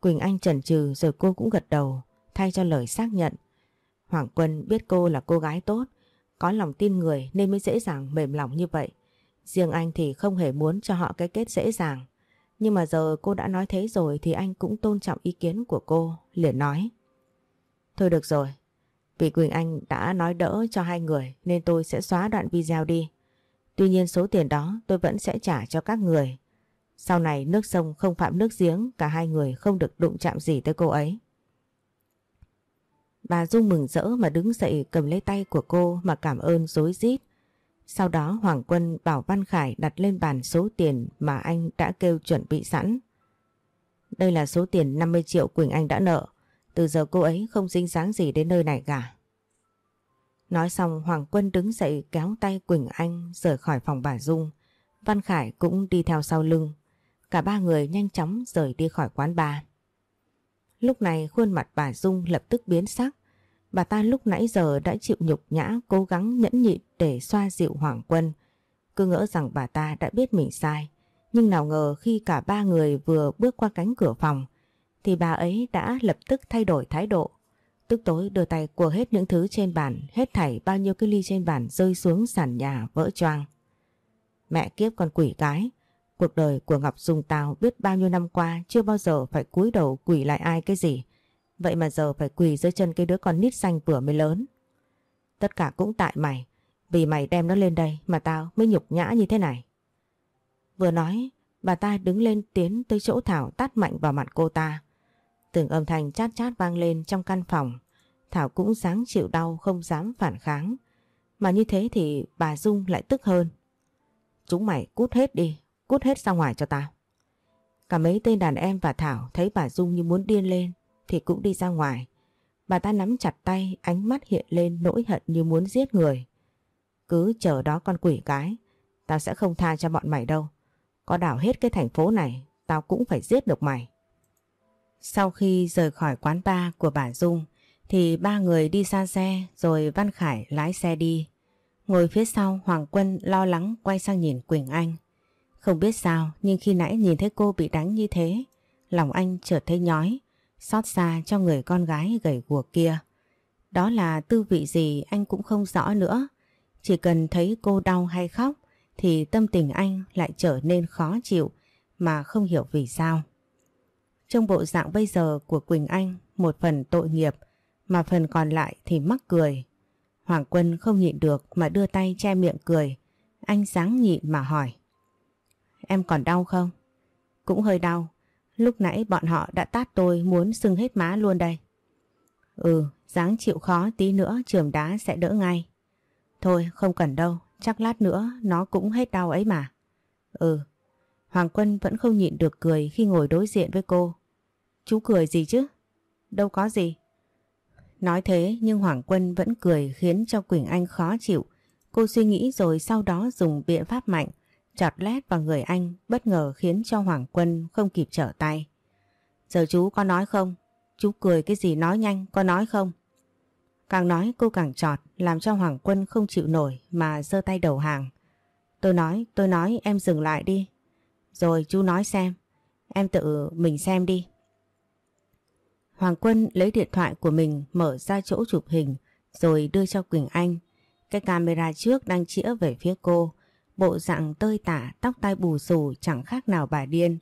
Quỳnh Anh chần chừ rồi cô cũng gật đầu thay cho lời xác nhận. Hoàng Quân biết cô là cô gái tốt, có lòng tin người nên mới dễ dàng mềm lòng như vậy. Riêng anh thì không hề muốn cho họ cái kết dễ dàng. Nhưng mà giờ cô đã nói thế rồi thì anh cũng tôn trọng ý kiến của cô, liền nói. Thôi được rồi, vì Quỳnh Anh đã nói đỡ cho hai người nên tôi sẽ xóa đoạn video đi. Tuy nhiên số tiền đó tôi vẫn sẽ trả cho các người. Sau này nước sông không phạm nước giếng, cả hai người không được đụng chạm gì tới cô ấy. Bà Dung mừng rỡ mà đứng dậy cầm lấy tay của cô mà cảm ơn dối rít. Sau đó Hoàng Quân bảo Văn Khải đặt lên bàn số tiền mà anh đã kêu chuẩn bị sẵn. Đây là số tiền 50 triệu Quỳnh Anh đã nợ. Từ giờ cô ấy không dính dáng gì đến nơi này cả. Nói xong Hoàng Quân đứng dậy kéo tay Quỳnh Anh rời khỏi phòng bà Dung. Văn Khải cũng đi theo sau lưng. Cả ba người nhanh chóng rời đi khỏi quán bà. Lúc này khuôn mặt bà Dung lập tức biến sắc. Bà ta lúc nãy giờ đã chịu nhục nhã cố gắng nhẫn nhịn để xoa dịu Hoàng Quân. Cứ ngỡ rằng bà ta đã biết mình sai. Nhưng nào ngờ khi cả ba người vừa bước qua cánh cửa phòng thì bà ấy đã lập tức thay đổi thái độ. Tức tối đưa tay của hết những thứ trên bàn, hết thảy bao nhiêu cái ly trên bàn rơi xuống sàn nhà vỡ choang. Mẹ kiếp con quỷ cái, cuộc đời của Ngọc Dung tao biết bao nhiêu năm qua chưa bao giờ phải cúi đầu quỳ lại ai cái gì. Vậy mà giờ phải quỳ dưới chân cái đứa con nít xanh vừa mới lớn. Tất cả cũng tại mày, vì mày đem nó lên đây mà tao mới nhục nhã như thế này. Vừa nói, bà ta đứng lên tiến tới chỗ Thảo tát mạnh vào mặt cô ta. Từng âm thanh chát chát vang lên trong căn phòng. Thảo cũng dáng chịu đau không dám phản kháng. Mà như thế thì bà Dung lại tức hơn. Chúng mày cút hết đi, cút hết ra ngoài cho tao. Cả mấy tên đàn em và Thảo thấy bà Dung như muốn điên lên thì cũng đi ra ngoài. Bà ta nắm chặt tay, ánh mắt hiện lên nỗi hận như muốn giết người. Cứ chờ đó con quỷ cái, tao sẽ không tha cho bọn mày đâu. Có đảo hết cái thành phố này, tao cũng phải giết được mày. Sau khi rời khỏi quán bar của bà Dung thì ba người đi xa xe rồi Văn Khải lái xe đi. Ngồi phía sau Hoàng Quân lo lắng quay sang nhìn Quỳnh Anh. Không biết sao, nhưng khi nãy nhìn thấy cô bị đánh như thế, lòng anh chợt thấy nhói, xót xa cho người con gái gầy guộc kia. Đó là tư vị gì anh cũng không rõ nữa. Chỉ cần thấy cô đau hay khóc, thì tâm tình anh lại trở nên khó chịu, mà không hiểu vì sao. Trong bộ dạng bây giờ của Quỳnh Anh, một phần tội nghiệp, mà phần còn lại thì mắc cười. Hoàng Quân không nhịn được mà đưa tay che miệng cười. Anh sáng nhịn mà hỏi. Em còn đau không? Cũng hơi đau. Lúc nãy bọn họ đã tát tôi muốn sưng hết má luôn đây. Ừ, dáng chịu khó tí nữa trường đá sẽ đỡ ngay. Thôi không cần đâu, chắc lát nữa nó cũng hết đau ấy mà. Ừ, Hoàng Quân vẫn không nhịn được cười khi ngồi đối diện với cô. Chú cười gì chứ? Đâu có gì. Nói thế nhưng Hoàng Quân vẫn cười khiến cho Quỳnh Anh khó chịu. Cô suy nghĩ rồi sau đó dùng biện pháp mạnh, chọt lét vào người anh bất ngờ khiến cho Hoàng Quân không kịp trở tay. Giờ chú có nói không? Chú cười cái gì nói nhanh, có nói không? Càng nói cô càng chọt, làm cho Hoàng Quân không chịu nổi mà giơ tay đầu hàng. Tôi nói, tôi nói em dừng lại đi. Rồi chú nói xem, em tự mình xem đi. Hoàng Quân lấy điện thoại của mình mở ra chỗ chụp hình rồi đưa cho Quỳnh Anh. Cái camera trước đang chĩa về phía cô, bộ dạng tơi tả, tóc tai bù xù chẳng khác nào bà điên.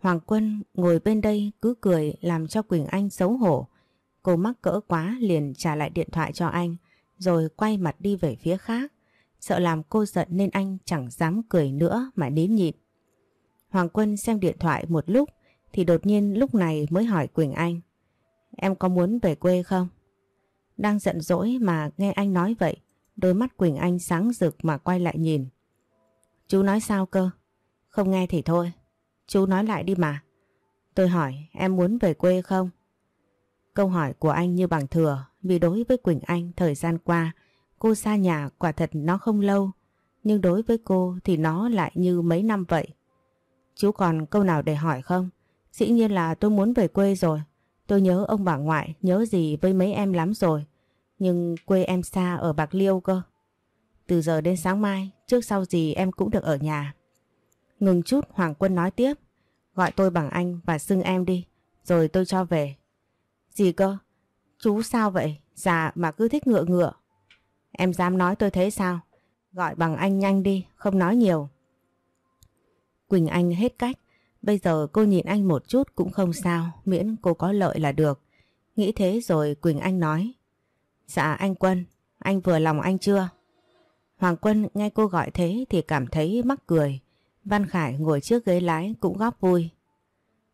Hoàng Quân ngồi bên đây cứ cười làm cho Quỳnh Anh xấu hổ. Cô mắc cỡ quá liền trả lại điện thoại cho anh rồi quay mặt đi về phía khác. Sợ làm cô giận nên anh chẳng dám cười nữa mà nín nhịn. Hoàng Quân xem điện thoại một lúc thì đột nhiên lúc này mới hỏi Quỳnh Anh. Em có muốn về quê không? Đang giận dỗi mà nghe anh nói vậy, đôi mắt Quỳnh Anh sáng rực mà quay lại nhìn. Chú nói sao cơ? Không nghe thì thôi. Chú nói lại đi mà. Tôi hỏi em muốn về quê không? Câu hỏi của anh như bằng thừa vì đối với Quỳnh Anh thời gian qua cô xa nhà quả thật nó không lâu nhưng đối với cô thì nó lại như mấy năm vậy. Chú còn câu nào để hỏi không? Dĩ nhiên là tôi muốn về quê rồi. Tôi nhớ ông bà ngoại, nhớ gì với mấy em lắm rồi. Nhưng quê em xa ở Bạc Liêu cơ. Từ giờ đến sáng mai, trước sau gì em cũng được ở nhà. Ngừng chút Hoàng Quân nói tiếp. Gọi tôi bằng anh và xưng em đi, rồi tôi cho về. Gì cơ? Chú sao vậy? Già mà cứ thích ngựa ngựa. Em dám nói tôi thế sao? Gọi bằng anh nhanh đi, không nói nhiều. Quỳnh Anh hết cách. Bây giờ cô nhìn anh một chút cũng không sao, miễn cô có lợi là được. Nghĩ thế rồi Quỳnh Anh nói. Dạ anh Quân, anh vừa lòng anh chưa? Hoàng Quân nghe cô gọi thế thì cảm thấy mắc cười. Văn Khải ngồi trước ghế lái cũng góp vui.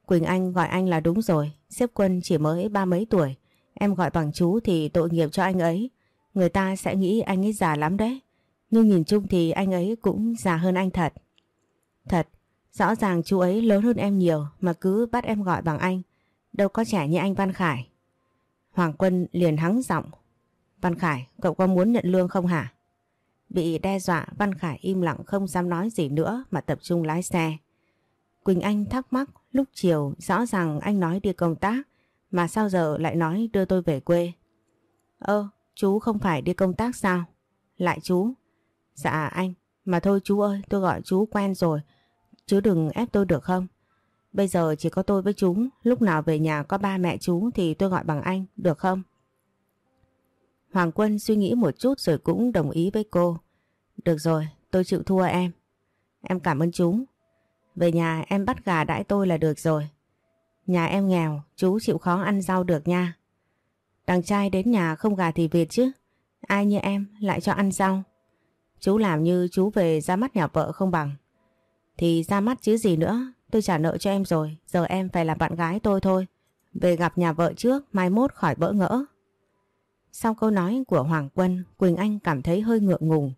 Quỳnh Anh gọi anh là đúng rồi, xếp Quân chỉ mới ba mấy tuổi. Em gọi bằng chú thì tội nghiệp cho anh ấy. Người ta sẽ nghĩ anh ấy già lắm đấy. Nhưng nhìn chung thì anh ấy cũng già hơn anh thật. Thật, rõ ràng chú ấy lớn hơn em nhiều mà cứ bắt em gọi bằng anh. Đâu có trẻ như anh Văn Khải. Hoàng Quân liền hắng giọng. Văn Khải, cậu có muốn nhận lương không hả? Bị đe dọa Văn Khải im lặng không dám nói gì nữa mà tập trung lái xe. Quỳnh Anh thắc mắc lúc chiều rõ ràng anh nói đi công tác mà sao giờ lại nói đưa tôi về quê. Ơ, chú không phải đi công tác sao? Lại chú. Dạ anh, mà thôi chú ơi tôi gọi chú quen rồi, chứ đừng ép tôi được không? Bây giờ chỉ có tôi với chú, lúc nào về nhà có ba mẹ chú thì tôi gọi bằng anh, được không? Hoàng Quân suy nghĩ một chút rồi cũng đồng ý với cô. Được rồi, tôi chịu thua em. Em cảm ơn chú. Về nhà em bắt gà đãi tôi là được rồi. Nhà em nghèo, chú chịu khó ăn rau được nha. Đằng trai đến nhà không gà thì vịt chứ. Ai như em lại cho ăn rau. Chú làm như chú về ra mắt nhà vợ không bằng. Thì ra mắt chứ gì nữa, tôi trả nợ cho em rồi, giờ em phải là bạn gái tôi thôi. Về gặp nhà vợ trước, mai mốt khỏi bỡ ngỡ. Sau câu nói của Hoàng Quân, Quỳnh Anh cảm thấy hơi ngượng ngùng.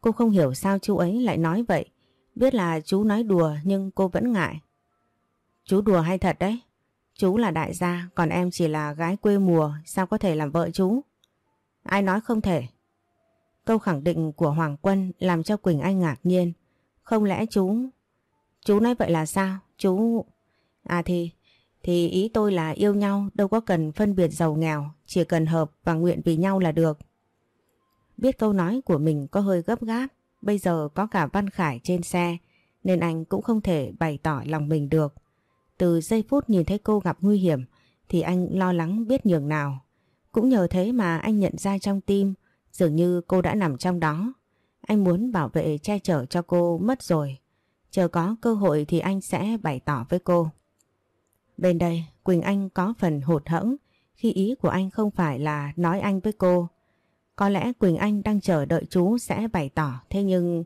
Cô không hiểu sao chú ấy lại nói vậy. Biết là chú nói đùa nhưng cô vẫn ngại. Chú đùa hay thật đấy? Chú là đại gia, còn em chỉ là gái quê mùa, sao có thể làm vợ chú? Ai nói không thể? Câu khẳng định của Hoàng Quân làm cho Quỳnh Anh ngạc nhiên. Không lẽ chú... Chú nói vậy là sao? Chú... À thì... Thì ý tôi là yêu nhau đâu có cần phân biệt giàu nghèo, chỉ cần hợp và nguyện vì nhau là được. Biết câu nói của mình có hơi gấp gáp, bây giờ có cả Văn Khải trên xe nên anh cũng không thể bày tỏ lòng mình được. Từ giây phút nhìn thấy cô gặp nguy hiểm thì anh lo lắng biết nhường nào. Cũng nhờ thế mà anh nhận ra trong tim dường như cô đã nằm trong đó. Anh muốn bảo vệ che chở cho cô mất rồi. Chờ có cơ hội thì anh sẽ bày tỏ với cô. Bên đây, Quỳnh Anh có phần hụt hẫng, khi ý của anh không phải là nói anh với cô. Có lẽ Quỳnh Anh đang chờ đợi chú sẽ bày tỏ, thế nhưng...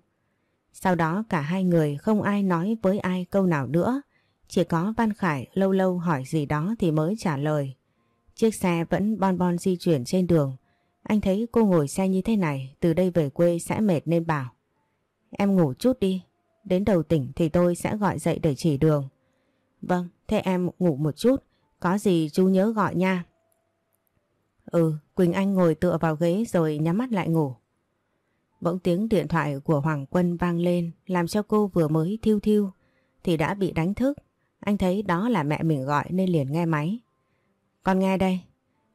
Sau đó cả hai người không ai nói với ai câu nào nữa. Chỉ có Văn Khải lâu lâu hỏi gì đó thì mới trả lời. Chiếc xe vẫn bon bon di chuyển trên đường. Anh thấy cô ngồi xe như thế này, từ đây về quê sẽ mệt nên bảo. Em ngủ chút đi. Đến đầu tỉnh thì tôi sẽ gọi dậy để chỉ đường. Vâng, thế em ngủ một chút. Có gì chú nhớ gọi nha. Ừ, Quỳnh Anh ngồi tựa vào ghế rồi nhắm mắt lại ngủ. Bỗng tiếng điện thoại của Hoàng Quân vang lên làm cho cô vừa mới thiêu thiêu thì đã bị đánh thức. Anh thấy đó là mẹ mình gọi nên liền nghe máy. Con nghe đây.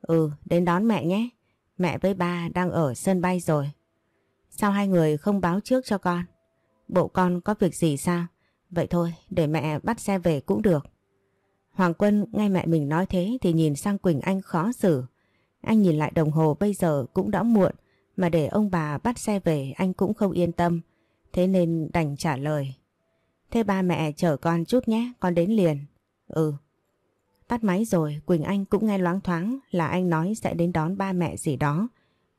Ừ, đến đón mẹ nhé. Mẹ với ba đang ở sân bay rồi. Sao hai người không báo trước cho con? Bộ con có việc gì sao? Vậy thôi, để mẹ bắt xe về cũng được. Hoàng Quân nghe mẹ mình nói thế thì nhìn sang Quỳnh Anh khó xử. Anh nhìn lại đồng hồ bây giờ cũng đã muộn mà để ông bà bắt xe về anh cũng không yên tâm. Thế nên đành trả lời. Thế ba mẹ chở con chút nhé, con đến liền. Ừ. Tắt máy rồi, Quỳnh Anh cũng nghe loáng thoáng là anh nói sẽ đến đón ba mẹ gì đó.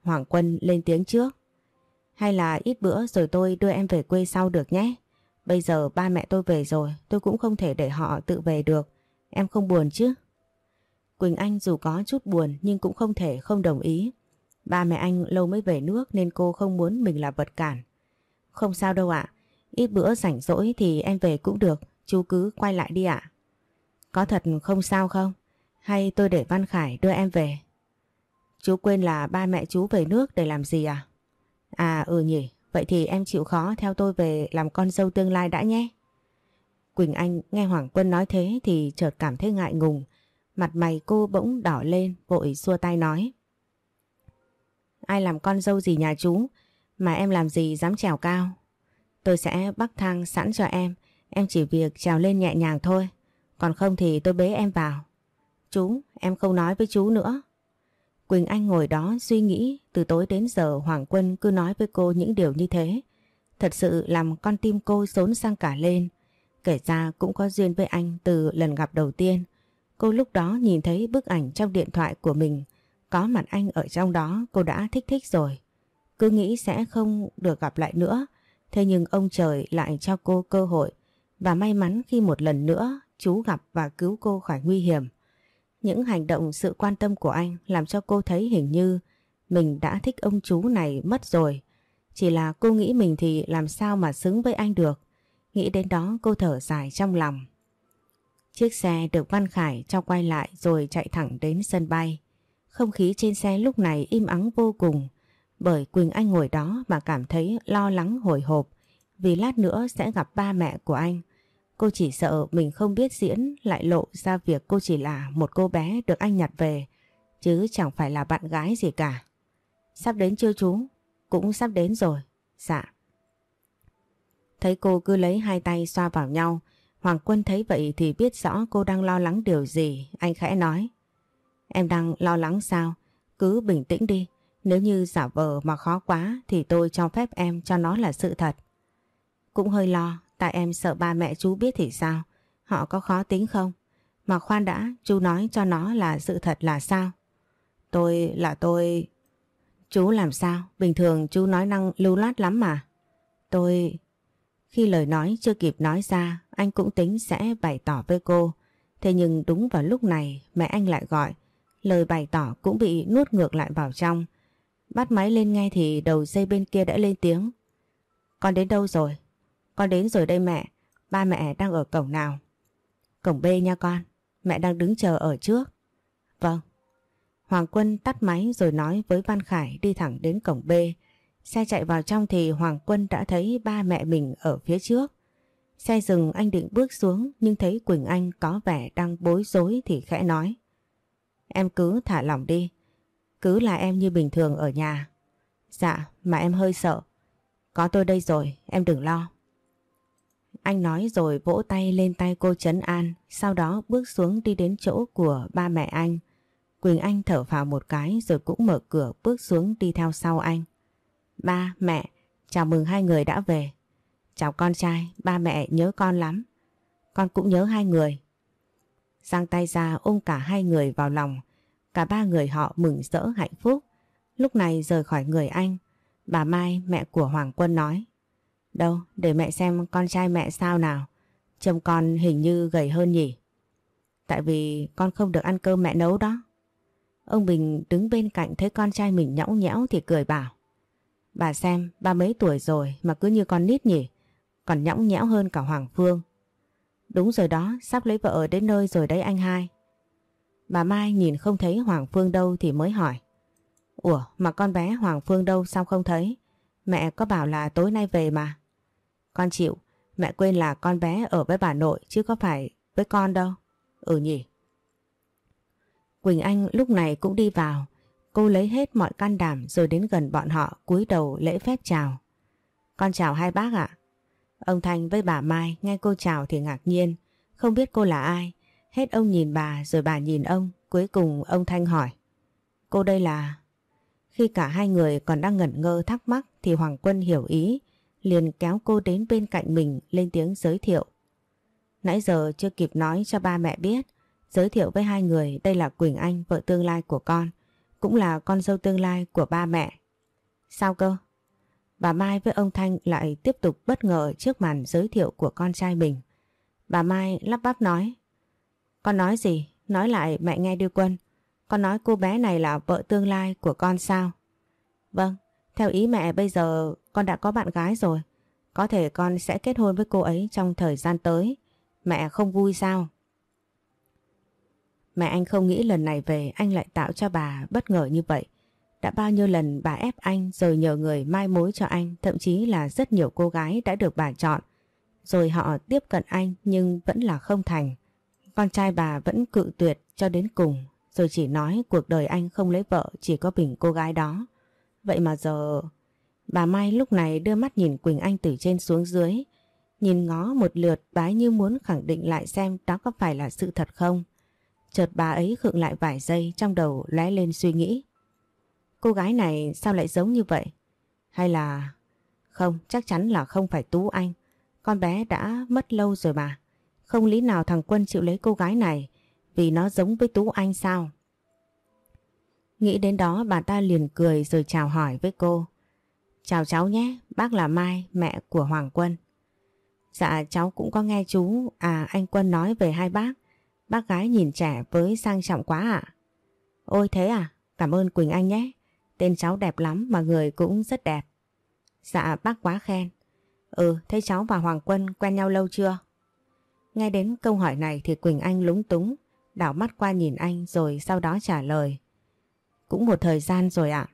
Hoàng Quân lên tiếng trước. Hay là ít bữa rồi tôi đưa em về quê sau được nhé. Bây giờ ba mẹ tôi về rồi, tôi cũng không thể để họ tự về được. Em không buồn chứ? Quỳnh Anh dù có chút buồn nhưng cũng không thể không đồng ý. Ba mẹ anh lâu mới về nước nên cô không muốn mình là vật cản. Không sao đâu ạ. Ít bữa rảnh rỗi thì em về cũng được. Chú cứ quay lại đi ạ. Có thật không sao không? Hay tôi để Văn Khải đưa em về? Chú quên là ba mẹ chú về nước để làm gì à? À ừ nhỉ. Vậy thì em chịu khó theo tôi về làm con dâu tương lai đã nhé. Quỳnh Anh nghe Hoàng Quân nói thế thì chợt cảm thấy ngại ngùng. Mặt mày cô bỗng đỏ lên vội xua tay nói. Ai làm con dâu gì nhà chú mà em làm gì dám trèo cao. Tôi sẽ bắt thang sẵn cho em, em chỉ việc trèo lên nhẹ nhàng thôi. Còn không thì tôi bế em vào. Chú, em không nói với chú nữa. Quỳnh Anh ngồi đó suy nghĩ, từ tối đến giờ Hoàng Quân cứ nói với cô những điều như thế. Thật sự làm con tim cô xốn sang cả lên. Kể ra cũng có duyên với anh từ lần gặp đầu tiên. Cô lúc đó nhìn thấy bức ảnh trong điện thoại của mình. Có mặt anh ở trong đó, cô đã thích thích rồi. Cứ nghĩ sẽ không được gặp lại nữa. Thế nhưng ông trời lại cho cô cơ hội. Và may mắn khi một lần nữa, chú gặp và cứu cô khỏi nguy hiểm. Những hành động sự quan tâm của anh làm cho cô thấy hình như mình đã thích ông chú này mất rồi. Chỉ là cô nghĩ mình thì làm sao mà xứng với anh được. Nghĩ đến đó, cô thở dài trong lòng. Chiếc xe được Văn Khải cho quay lại rồi chạy thẳng đến sân bay. Không khí trên xe lúc này im ắng vô cùng, bởi Quỳnh Anh ngồi đó mà cảm thấy lo lắng hồi hộp vì lát nữa sẽ gặp ba mẹ của anh. Cô chỉ sợ mình không biết diễn lại lộ ra việc cô chỉ là một cô bé được anh nhặt về chứ chẳng phải là bạn gái gì cả. Sắp đến chưa chú? Cũng sắp đến rồi. Dạ. Thấy cô cứ lấy hai tay xoa vào nhau Hoàng Quân thấy vậy thì biết rõ cô đang lo lắng điều gì. Anh khẽ nói. Em đang lo lắng sao? Cứ bình tĩnh đi. Nếu như giả vờ mà khó quá thì tôi cho phép em cho nó là sự thật. Cũng hơi lo, tại em sợ ba mẹ chú biết thì sao? Họ có khó tính không? Mà khoan đã, chú nói cho nó là sự thật là sao? Tôi là tôi... Chú làm sao? Bình thường chú nói năng lưu loát lắm mà. Tôi... Khi lời nói chưa kịp nói ra, anh cũng tính sẽ bày tỏ với cô. Thế nhưng đúng vào lúc này mẹ anh lại gọi. Lời bày tỏ cũng bị nuốt ngược lại vào trong. Bắt máy lên nghe thì đầu dây bên kia đã lên tiếng. Con đến đâu rồi? Con đến rồi đây mẹ. Ba mẹ đang ở cổng nào? Cổng B nha con. Mẹ đang đứng chờ ở trước. Vâng. Hoàng Quân tắt máy rồi nói với Văn Khải đi thẳng đến cổng B. Xe chạy vào trong thì Hoàng Quân đã thấy ba mẹ mình ở phía trước. Xe dừng anh định bước xuống nhưng thấy Quỳnh Anh có vẻ đang bối rối thì khẽ nói. Em cứ thả lỏng đi. Cứ là em như bình thường ở nhà. Dạ, mà em hơi sợ. Có tôi đây rồi, em đừng lo. Anh nói rồi vỗ tay lên tay cô Trấn An, sau đó bước xuống đi đến chỗ của ba mẹ anh. Quỳnh Anh thở vào một cái rồi cũng mở cửa bước xuống đi theo sau anh. Ba, mẹ, chào mừng hai người đã về. Chào con trai, ba mẹ nhớ con lắm. Con cũng nhớ hai người. Giang tay ra ôm cả hai người vào lòng. Cả ba người họ mừng rỡ hạnh phúc. Lúc này rời khỏi người anh, bà Mai mẹ của Hoàng Quân nói. Đâu, để mẹ xem con trai mẹ sao nào. Trông con hình như gầy hơn nhỉ. Tại vì con không được ăn cơm mẹ nấu đó. Ông Bình đứng bên cạnh thấy con trai mình nhõng nhẽo thì cười bảo. Bà xem, ba mấy tuổi rồi mà cứ như con nít nhỉ. Còn nhõng nhẽo hơn cả Hoàng Phương. Đúng rồi đó, sắp lấy vợ đến nơi rồi đấy anh hai. Bà Mai nhìn không thấy Hoàng Phương đâu thì mới hỏi. Ủa mà con bé Hoàng Phương đâu sao không thấy? Mẹ có bảo là tối nay về mà. Con chịu, mẹ quên là con bé ở với bà nội chứ có phải với con đâu. Ừ nhỉ. Quỳnh Anh lúc này cũng đi vào. Cô lấy hết mọi can đảm rồi đến gần bọn họ cúi đầu lễ phép chào. Con chào hai bác ạ. Ông Thanh với bà Mai nghe cô chào thì ngạc nhiên, không biết cô là ai. Hết ông nhìn bà rồi bà nhìn ông, cuối cùng ông Thanh hỏi. Cô đây là... Khi cả hai người còn đang ngẩn ngơ thắc mắc thì Hoàng Quân hiểu ý, liền kéo cô đến bên cạnh mình lên tiếng giới thiệu. Nãy giờ chưa kịp nói cho ba mẹ biết, giới thiệu với hai người đây là Quỳnh Anh, vợ tương lai của con, cũng là con dâu tương lai của ba mẹ. Sao cơ? Bà Mai với ông Thanh lại tiếp tục bất ngờ trước màn giới thiệu của con trai mình. Bà Mai lắp bắp nói. Con nói gì? Nói lại mẹ nghe đưa quân. Con nói cô bé này là vợ tương lai của con sao? Vâng, theo ý mẹ bây giờ con đã có bạn gái rồi. Có thể con sẽ kết hôn với cô ấy trong thời gian tới. Mẹ không vui sao? Mẹ anh không nghĩ lần này về anh lại tạo cho bà bất ngờ như vậy. Đã bao nhiêu lần bà ép anh rồi nhờ người mai mối cho anh, thậm chí là rất nhiều cô gái đã được bà chọn. Rồi họ tiếp cận anh nhưng vẫn là không thành. Con trai bà vẫn cự tuyệt cho đến cùng, rồi chỉ nói cuộc đời anh không lấy vợ chỉ có bình cô gái đó. Vậy mà giờ... Bà Mai lúc này đưa mắt nhìn Quỳnh Anh từ trên xuống dưới, nhìn ngó một lượt bái như muốn khẳng định lại xem đó có phải là sự thật không. Chợt bà ấy khựng lại vài giây trong đầu lóe lên suy nghĩ. Cô gái này sao lại giống như vậy? Hay là... Không, chắc chắn là không phải Tú Anh. Con bé đã mất lâu rồi mà. Không lý nào thằng Quân chịu lấy cô gái này vì nó giống với Tú Anh sao? Nghĩ đến đó bà ta liền cười rồi chào hỏi với cô. Chào cháu nhé, bác là Mai, mẹ của Hoàng Quân. Dạ cháu cũng có nghe chú, à anh Quân nói về hai bác. Bác gái nhìn trẻ với sang trọng quá ạ. Ôi thế à, cảm ơn Quỳnh Anh nhé. Tên cháu đẹp lắm mà người cũng rất đẹp. Dạ bác quá khen. Ừ, thế cháu và Hoàng Quân quen nhau lâu chưa? Nghe đến câu hỏi này thì Quỳnh Anh lúng túng, đảo mắt qua nhìn anh rồi sau đó trả lời. Cũng một thời gian rồi ạ.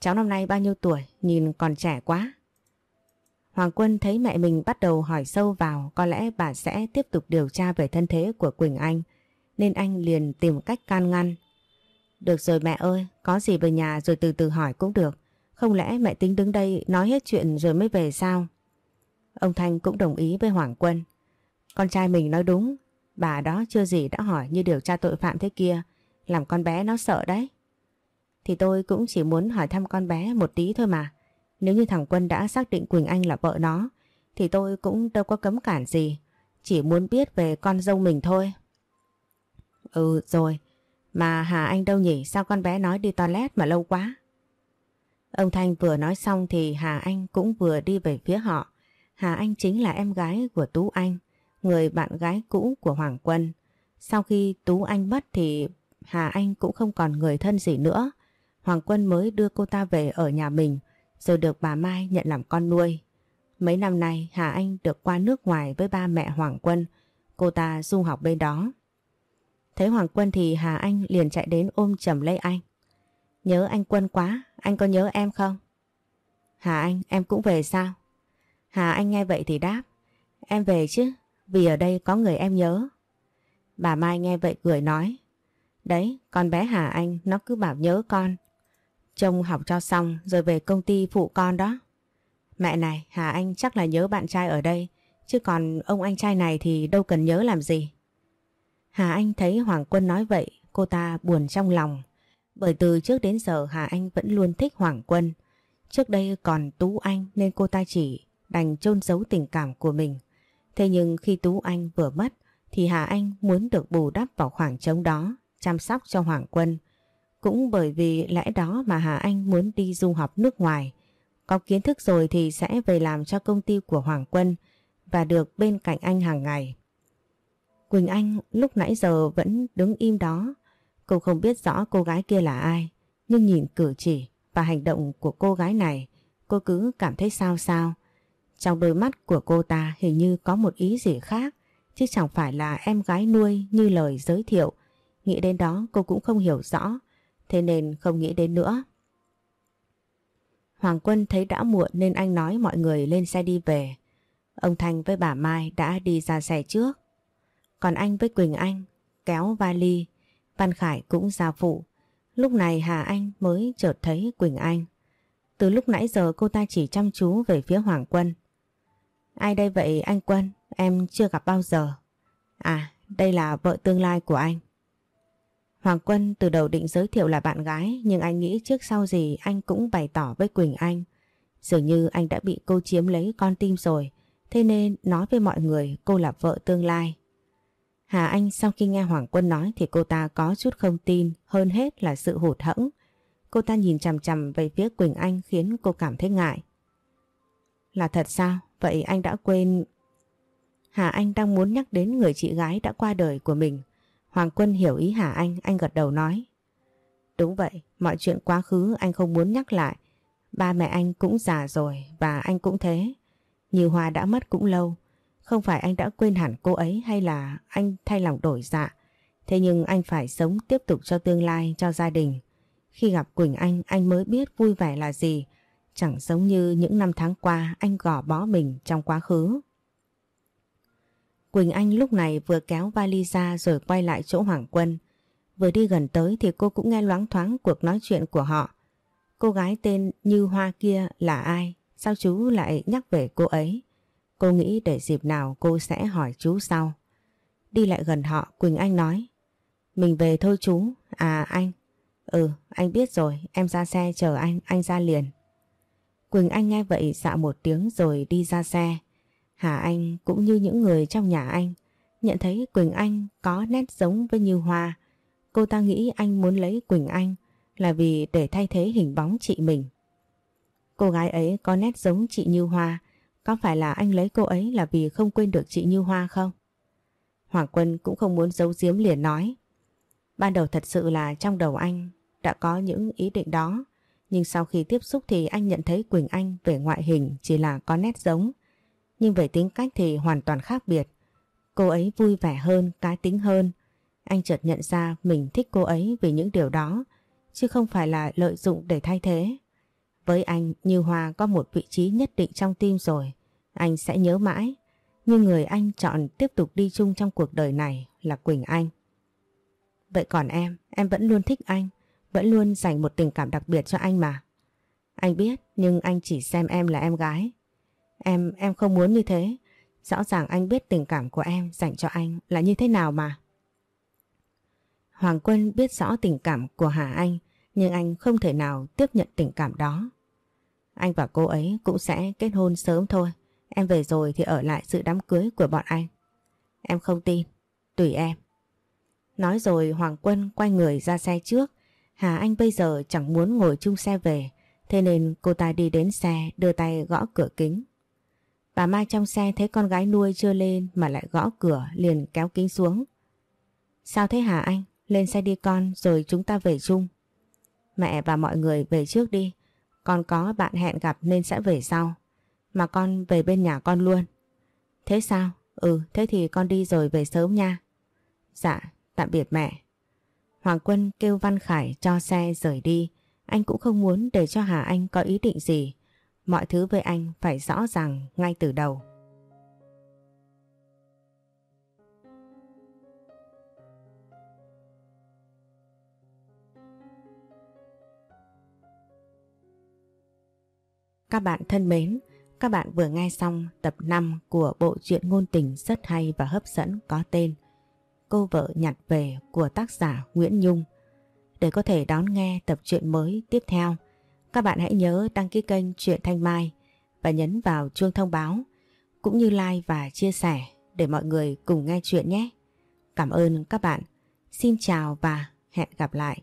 Cháu năm nay bao nhiêu tuổi, nhìn còn trẻ quá. Hoàng Quân thấy mẹ mình bắt đầu hỏi sâu vào có lẽ bà sẽ tiếp tục điều tra về thân thế của Quỳnh Anh nên anh liền tìm cách can ngăn. Được rồi mẹ ơi, có gì về nhà rồi từ từ hỏi cũng được. Không lẽ mẹ tính đứng đây nói hết chuyện rồi mới về sao? Ông Thanh cũng đồng ý với Hoàng Quân. Con trai mình nói đúng, bà đó chưa gì đã hỏi như điều tra tội phạm thế kia, làm con bé nó sợ đấy. Thì tôi cũng chỉ muốn hỏi thăm con bé một tí thôi mà. Nếu như thằng Quân đã xác định Quỳnh Anh là vợ nó, thì tôi cũng đâu có cấm cản gì. Chỉ muốn biết về con dâu mình thôi. Ừ rồi, mà Hà Anh đâu nhỉ? Sao con bé nói đi toilet mà lâu quá? Ông Thanh vừa nói xong thì Hà Anh cũng vừa đi về phía họ. Hà Anh chính là em gái của Tú Anh, người bạn gái cũ của Hoàng Quân. Sau khi Tú Anh mất thì Hà Anh cũng không còn người thân gì nữa. Hoàng Quân mới đưa cô ta về ở nhà mình rồi được bà Mai nhận làm con nuôi. Mấy năm nay Hà Anh được qua nước ngoài với ba mẹ Hoàng Quân, cô ta du học bên đó. Thấy Hoàng Quân thì Hà Anh liền chạy đến ôm chầm lấy anh. Nhớ anh Quân quá, anh có nhớ em không? Hà Anh, em cũng về sao? Hà Anh nghe vậy thì đáp. Em về chứ, vì ở đây có người em nhớ. Bà Mai nghe vậy cười nói. Đấy, con bé Hà Anh nó cứ bảo nhớ con. Trông học cho xong rồi về công ty phụ con đó. Mẹ này, Hà Anh chắc là nhớ bạn trai ở đây, chứ còn ông anh trai này thì đâu cần nhớ làm gì. Hà Anh thấy Hoàng Quân nói vậy, cô ta buồn trong lòng. Bởi từ trước đến giờ Hà Anh vẫn luôn thích Hoàng Quân. Trước đây còn Tú Anh nên cô ta chỉ đành chôn giấu tình cảm của mình. Thế nhưng khi Tú Anh vừa mất thì Hà Anh muốn được bù đắp vào khoảng trống đó, chăm sóc cho Hoàng Quân. Cũng bởi vì lẽ đó mà Hà Anh muốn đi du học nước ngoài. Có kiến thức rồi thì sẽ về làm cho công ty của Hoàng Quân và được bên cạnh anh hàng ngày. Quỳnh Anh lúc nãy giờ vẫn đứng im đó. Cô không biết rõ cô gái kia là ai, nhưng nhìn cử chỉ và hành động của cô gái này, cô cứ cảm thấy sao sao. Trong đôi mắt của cô ta hình như có một ý gì khác, chứ chẳng phải là em gái nuôi như lời giới thiệu. Nghĩ đến đó cô cũng không hiểu rõ, thế nên không nghĩ đến nữa. Hoàng Quân thấy đã muộn nên anh nói mọi người lên xe đi về. Ông Thanh với bà Mai đã đi ra xe trước. Còn anh với Quỳnh Anh kéo vali, Văn Khải cũng ra phụ. Lúc này Hà Anh mới chợt thấy Quỳnh Anh. Từ lúc nãy giờ cô ta chỉ chăm chú về phía Hoàng Quân. Ai đây vậy anh Quân? Em chưa gặp bao giờ. À, đây là vợ tương lai của anh. Hoàng Quân từ đầu định giới thiệu là bạn gái, nhưng anh nghĩ trước sau gì anh cũng bày tỏ với Quỳnh Anh. Dường như anh đã bị cô chiếm lấy con tim rồi, thế nên nói với mọi người cô là vợ tương lai. Hà Anh sau khi nghe Hoàng Quân nói thì cô ta có chút không tin, hơn hết là sự hụt hẫng. Cô ta nhìn chằm chằm về phía Quỳnh Anh khiến cô cảm thấy ngại. Là thật sao? Vậy anh đã quên... Hà Anh đang muốn nhắc đến người chị gái đã qua đời của mình. Hoàng Quân hiểu ý Hà Anh, anh gật đầu nói. Đúng vậy, mọi chuyện quá khứ anh không muốn nhắc lại. Ba mẹ anh cũng già rồi và anh cũng thế. Như Hoa đã mất cũng lâu. Không phải anh đã quên hẳn cô ấy hay là anh thay lòng đổi dạ. Thế nhưng anh phải sống tiếp tục cho tương lai, cho gia đình. Khi gặp Quỳnh Anh, anh mới biết vui vẻ là gì. Chẳng giống như những năm tháng qua anh gò bó mình trong quá khứ. Quỳnh Anh lúc này vừa kéo vali ra rồi quay lại chỗ Hoàng Quân. Vừa đi gần tới thì cô cũng nghe loáng thoáng cuộc nói chuyện của họ. Cô gái tên Như Hoa kia là ai? Sao chú lại nhắc về cô ấy? Cô nghĩ để dịp nào cô sẽ hỏi chú sau. Đi lại gần họ Quỳnh Anh nói. Mình về thôi chú. À anh. Ừ anh biết rồi em ra xe chờ anh, anh ra liền. Quỳnh Anh nghe vậy dạ một tiếng rồi đi ra xe. Hà Anh cũng như những người trong nhà anh, nhận thấy Quỳnh Anh có nét giống với Như Hoa. Cô ta nghĩ anh muốn lấy Quỳnh Anh là vì để thay thế hình bóng chị mình. Cô gái ấy có nét giống chị Như Hoa, có phải là anh lấy cô ấy là vì không quên được chị Như Hoa không? Hoàng Quân cũng không muốn giấu giếm liền nói. Ban đầu thật sự là trong đầu anh đã có những ý định đó. Nhưng sau khi tiếp xúc thì anh nhận thấy Quỳnh Anh về ngoại hình chỉ là có nét giống. Nhưng về tính cách thì hoàn toàn khác biệt. Cô ấy vui vẻ hơn, cá tính hơn. Anh chợt nhận ra mình thích cô ấy vì những điều đó, chứ không phải là lợi dụng để thay thế. Với anh, Như Hoa có một vị trí nhất định trong tim rồi. Anh sẽ nhớ mãi. Nhưng người anh chọn tiếp tục đi chung trong cuộc đời này là Quỳnh Anh. Vậy còn em, em vẫn luôn thích anh, vẫn luôn dành một tình cảm đặc biệt cho anh mà. Anh biết nhưng anh chỉ xem em là em gái. Em, em không muốn như thế. Rõ ràng anh biết tình cảm của em dành cho anh là như thế nào mà. Hoàng Quân biết rõ tình cảm của Hà Anh nhưng anh không thể nào tiếp nhận tình cảm đó. Anh và cô ấy cũng sẽ kết hôn sớm thôi. Em về rồi thì ở lại sự đám cưới của bọn anh. Em không tin. Tùy em. Nói rồi Hoàng Quân quay người ra xe trước. Hà Anh bây giờ chẳng muốn ngồi chung xe về. Thế nên cô ta đi đến xe đưa tay gõ cửa kính. Bà Mai trong xe thấy con gái nuôi chưa lên mà lại gõ cửa liền kéo kính xuống. Sao thế Hà Anh? Lên xe đi con rồi chúng ta về chung. Mẹ và mọi người về trước đi. Con có bạn hẹn gặp nên sẽ về sau. Mà con về bên nhà con luôn. Thế sao? Ừ, thế thì con đi rồi về sớm nha. Dạ, tạm biệt mẹ. Hoàng Quân kêu Văn Khải cho xe rời đi. Anh cũng không muốn để cho Hà Anh có ý định gì. Mọi thứ với anh phải rõ ràng ngay từ đầu. Các bạn thân mến, các bạn vừa nghe xong tập 5 của bộ truyện ngôn tình rất hay và hấp dẫn có tên Cô vợ nhặt về của tác giả Nguyễn Nhung. Để có thể đón nghe tập truyện mới tiếp theo, các bạn hãy nhớ đăng ký kênh Truyện Thanh Mai và nhấn vào chuông thông báo, cũng như like và chia sẻ để mọi người cùng nghe chuyện nhé. Cảm ơn các bạn. Xin chào và hẹn gặp lại.